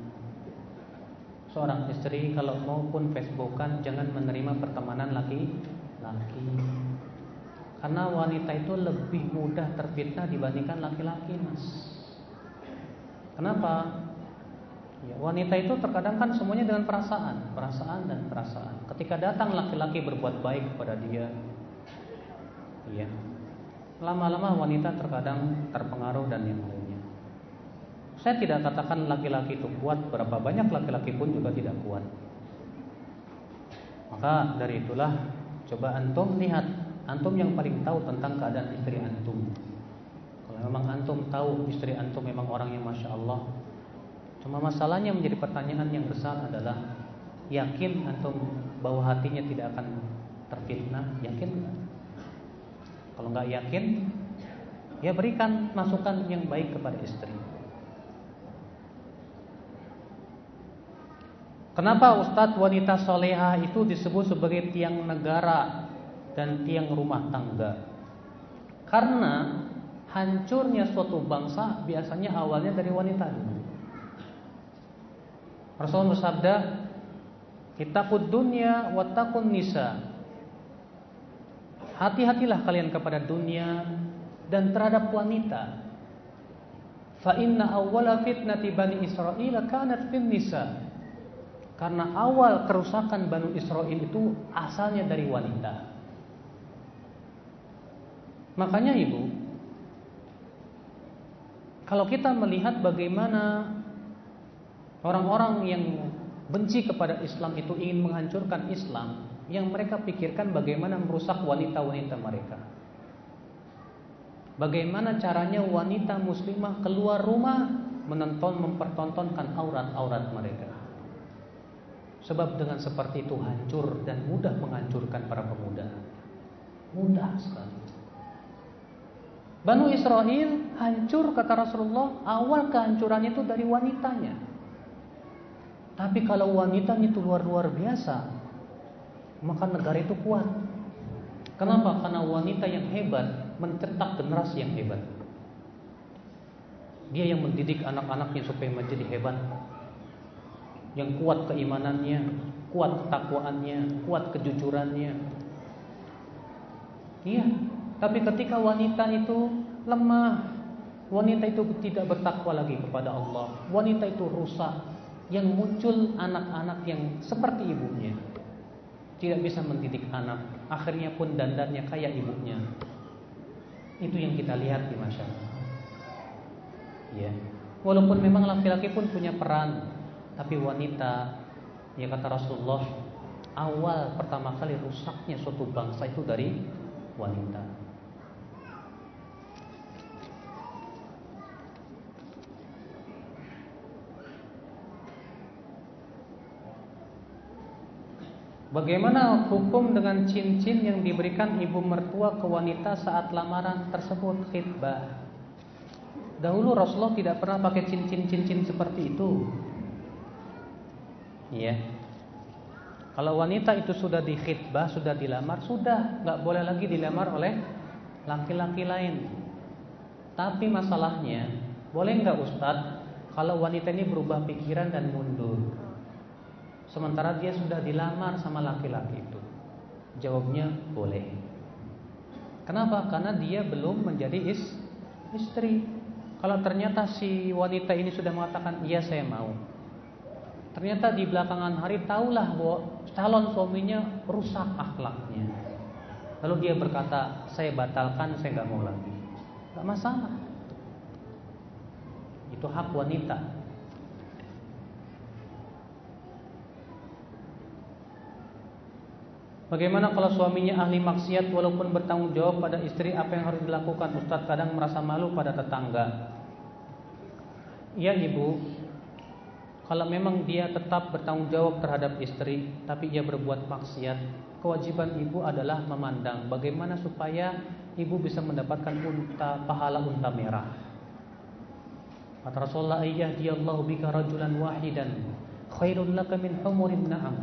Seorang istri kalau maupun Facebookan jangan menerima pertemanan laki-laki. Karena wanita itu lebih mudah terfitnah dibandingkan laki-laki, Mas. Kenapa? Ya, wanita itu terkadang kan semuanya dengan perasaan, perasaan dan perasaan. Ketika datang laki-laki berbuat baik kepada dia, ya, lama-lama wanita terkadang terpengaruh dan yang lainnya. Saya tidak katakan laki-laki itu kuat, berapa banyak laki-laki pun juga tidak kuat. Maka dari itulah coba antum lihat, antum yang paling tahu tentang keadaan istri antum. Kalau memang antum tahu istri antum memang orang yang masya Allah, cuma masalahnya menjadi pertanyaan yang besar adalah yakin antum bahwa hatinya tidak akan terfitnah? Yakin? Kalau nggak yakin, ya berikan masukan yang baik kepada istri. Kenapa Ustadz wanita soleha itu disebut sebagai tiang negara dan tiang rumah tangga? Karena hancurnya suatu bangsa biasanya awalnya dari wanita. Rasulullah bersabda, "Ittaqud dunya wattaqun nisa." Hati-hatilah kalian kepada dunia dan terhadap wanita. Fa inna awwala fitnati bani Israil kanat fin nisa. Karena awal kerusakan Bani Israel itu asalnya dari wanita. Makanya ibu, kalau kita melihat bagaimana orang-orang yang benci kepada Islam itu ingin menghancurkan Islam, yang mereka pikirkan bagaimana merusak wanita-wanita mereka. Bagaimana caranya wanita muslimah keluar rumah menonton mempertontonkan aurat-aurat mereka. Sebab dengan seperti itu hancur dan mudah menghancurkan para pemuda. Mudah sekali. Banu Israel hancur kata Rasulullah, awal kehancurannya itu dari wanitanya. Tapi kalau wanitanya itu luar-luar biasa, maka negara itu kuat. Kenapa? Karena wanita yang hebat mencetak generasi yang hebat. Dia yang mendidik anak-anaknya supaya menjadi hebat yang kuat keimanannya, kuat ketakwaannya, kuat kejujurannya. Iya, tapi ketika wanita itu lemah, wanita itu tidak bertakwa lagi kepada Allah, wanita itu rusak, yang muncul anak-anak yang seperti ibunya. Tidak bisa mendidik anak, akhirnya pun dandannya kayak ibunya. Itu yang kita lihat di masyarakat. Ya. Walaupun memang laki-laki pun punya peran tapi wanita, ya kata Rasulullah, awal pertama kali rusaknya suatu bangsa itu dari wanita. Bagaimana hukum dengan cincin yang diberikan ibu mertua ke wanita saat lamaran tersebut khidbah? Dahulu Rasulullah tidak pernah pakai cincin-cincin seperti itu. Iya. Kalau wanita itu sudah dikhidbah, sudah dilamar, sudah nggak boleh lagi dilamar oleh laki-laki lain. Tapi masalahnya, boleh nggak Ustadz kalau wanita ini berubah pikiran dan mundur? Sementara dia sudah dilamar sama laki-laki itu. Jawabnya boleh. Kenapa? Karena dia belum menjadi is, istri. Kalau ternyata si wanita ini sudah mengatakan iya saya mau, Ternyata di belakangan hari tahulah bahwa calon suaminya rusak akhlaknya. Lalu dia berkata, saya batalkan, saya nggak mau lagi. Gak masalah. Itu hak wanita. Bagaimana kalau suaminya ahli maksiat walaupun bertanggung jawab pada istri apa yang harus dilakukan? Ustadz kadang merasa malu pada tetangga. Ya ibu, kalau memang dia tetap bertanggung jawab terhadap istri tapi ia berbuat maksiat, kewajiban ibu adalah memandang bagaimana supaya ibu bisa mendapatkan unta pahala unta merah. Kata Rasulullah ayyadiyallahu bika rajulan wahidan khairul laka min humurin na'am.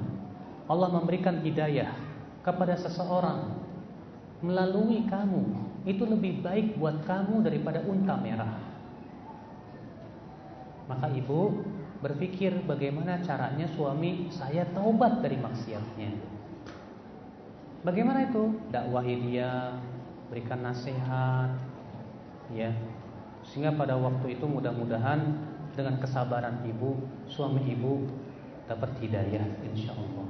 Allah memberikan hidayah kepada seseorang melalui kamu itu lebih baik buat kamu daripada unta merah. Maka ibu berpikir bagaimana caranya suami saya taubat dari maksiatnya. Bagaimana itu? Dakwahi dia, berikan nasihat, ya. Sehingga pada waktu itu mudah-mudahan dengan kesabaran ibu, suami ibu dapat hidayah insya Allah.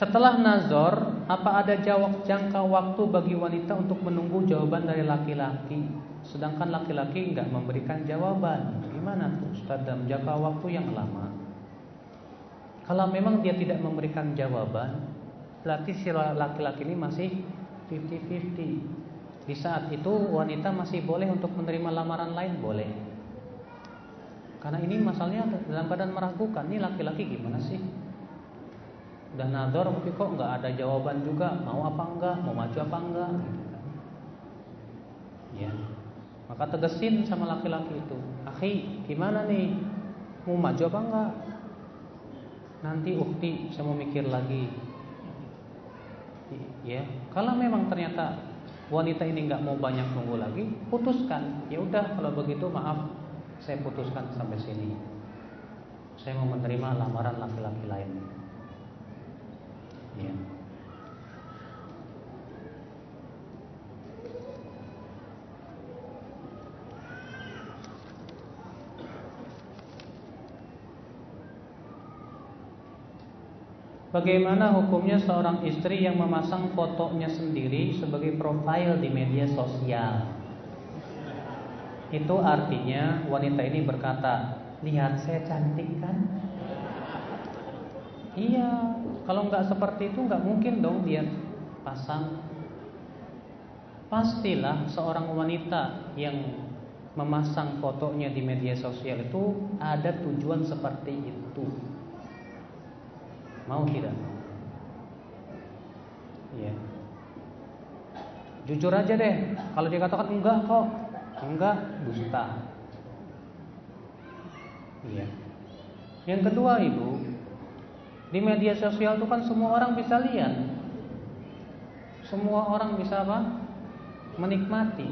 Setelah nazar, apa ada jawab jangka waktu bagi wanita untuk menunggu jawaban dari laki-laki? Sedangkan laki-laki nggak memberikan jawaban. Gimana tuh Ustaz dalam jangka waktu yang lama? Kalau memang dia tidak memberikan jawaban, berarti si laki-laki ini masih 50-50. Di saat itu wanita masih boleh untuk menerima lamaran lain boleh. Karena ini masalahnya dalam badan meragukan. Ini laki-laki gimana sih? Udah nador tapi kok nggak ada jawaban juga. Mau apa enggak? Mau maju apa enggak? Ya. Maka tegesin sama laki-laki itu. Akhi, gimana nih? Mau maju apa enggak? Nanti ukti saya mau mikir lagi. Ya, kalau memang ternyata wanita ini nggak mau banyak nunggu lagi, putuskan. Ya udah, kalau begitu maaf, saya putuskan sampai sini. Saya mau menerima lamaran laki-laki lain. Ya. Bagaimana hukumnya seorang istri yang memasang fotonya sendiri sebagai profil di media sosial? Itu artinya wanita ini berkata, lihat saya cantik kan? Iya, kalau nggak seperti itu nggak mungkin dong dia pasang. Pastilah seorang wanita yang memasang fotonya di media sosial itu ada tujuan seperti itu. Mau tidak? Iya. Jujur aja deh. Kalau dia katakan enggak kok, enggak dusta. Iya. Yang kedua ibu, di media sosial itu kan semua orang bisa lihat. Semua orang bisa apa? Menikmati.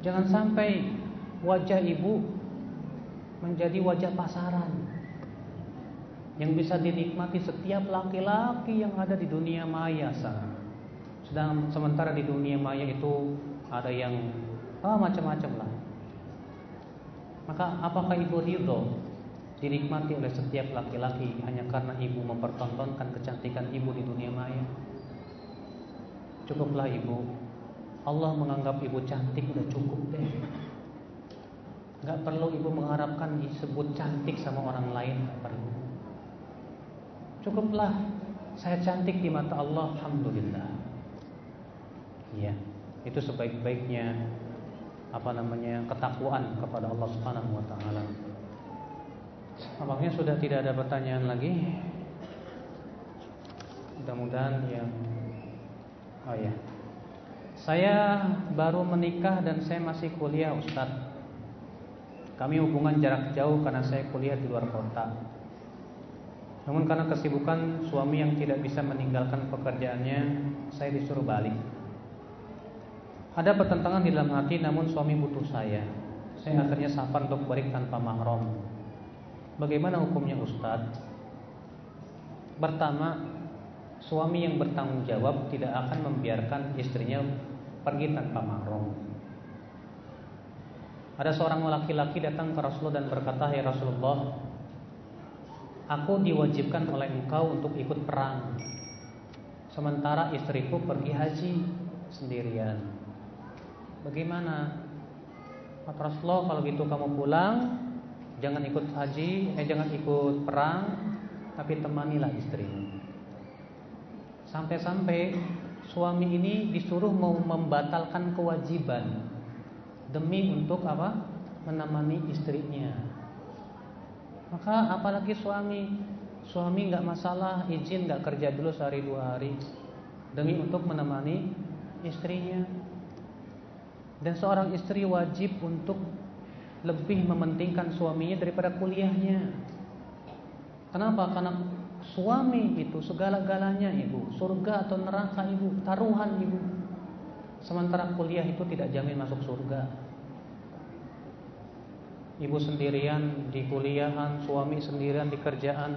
Jangan sampai wajah ibu menjadi wajah pasaran yang bisa dinikmati setiap laki-laki yang ada di dunia maya. Sedang sementara di dunia maya itu ada yang ah, macam-macam lah. Maka apakah ibu ridho dinikmati oleh setiap laki-laki hanya karena ibu mempertontonkan kecantikan ibu di dunia maya? Cukuplah ibu. Allah menganggap ibu cantik udah cukup deh. Gak perlu ibu mengharapkan disebut cantik sama orang lain, gak perlu. Cukuplah saya cantik di mata Allah, alhamdulillah. Iya, itu sebaik-baiknya apa namanya ketakwaan kepada Allah Subhanahu wa taala. Apakah sudah tidak ada pertanyaan lagi? Mudah-mudahan yang Oh ya. Saya baru menikah dan saya masih kuliah, Ustadz. Kami hubungan jarak jauh karena saya kuliah di luar kota. Namun karena kesibukan suami yang tidak bisa meninggalkan pekerjaannya, saya disuruh balik. Ada pertentangan di dalam hati namun suami butuh saya. Saya akhirnya safar untuk balik tanpa mahram. Bagaimana hukumnya Ustadz? Pertama, suami yang bertanggung jawab tidak akan membiarkan istrinya pergi tanpa mahram. Ada seorang laki-laki datang ke Rasulullah dan berkata, "Ya Rasulullah, aku diwajibkan oleh engkau untuk ikut perang. Sementara istriku pergi haji sendirian. Bagaimana?" Kata Rasulullah, "Kalau gitu kamu pulang, jangan ikut haji, eh jangan ikut perang, tapi temanilah istrimu." Sampai-sampai suami ini disuruh mau membatalkan kewajiban demi untuk apa? menemani istrinya. Maka apalagi suami, suami nggak masalah izin nggak kerja dulu sehari dua hari demi untuk menemani istrinya. Dan seorang istri wajib untuk lebih mementingkan suaminya daripada kuliahnya. Kenapa? Karena suami itu segala-galanya ibu, surga atau neraka ibu, taruhan ibu. Sementara kuliah itu tidak jamin masuk surga. Ibu sendirian di kuliahan, suami sendirian di kerjaan.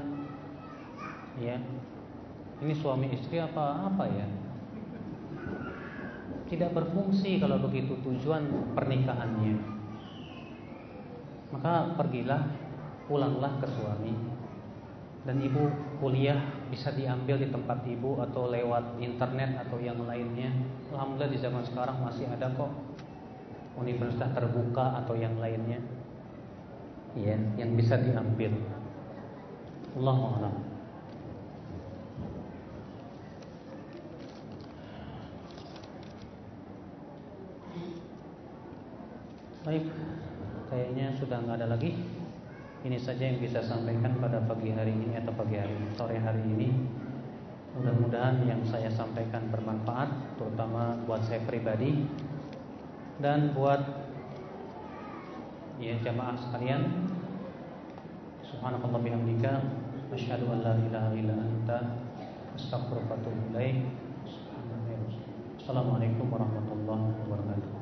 Ya. Ini suami istri apa apa ya? Tidak berfungsi kalau begitu tujuan pernikahannya. Maka pergilah, pulanglah ke suami. Dan ibu kuliah bisa diambil di tempat ibu atau lewat internet atau yang lainnya. Alhamdulillah di zaman sekarang masih ada kok universitas terbuka atau yang lainnya. ya yang bisa diambil. Allahu a'lam. Baik, kayaknya sudah nggak ada lagi. Ini saja yang bisa sampaikan pada pagi hari ini atau pagi hari sore hari ini. Mudah-mudahan yang saya sampaikan bermanfaat, terutama buat saya pribadi dan buat ya jamaah sekalian. Subhanakallah bihamdika asyhadu an la ilaha illa anta astaghfiruka wa atubu ilaik. Assalamualaikum warahmatullahi wabarakatuh.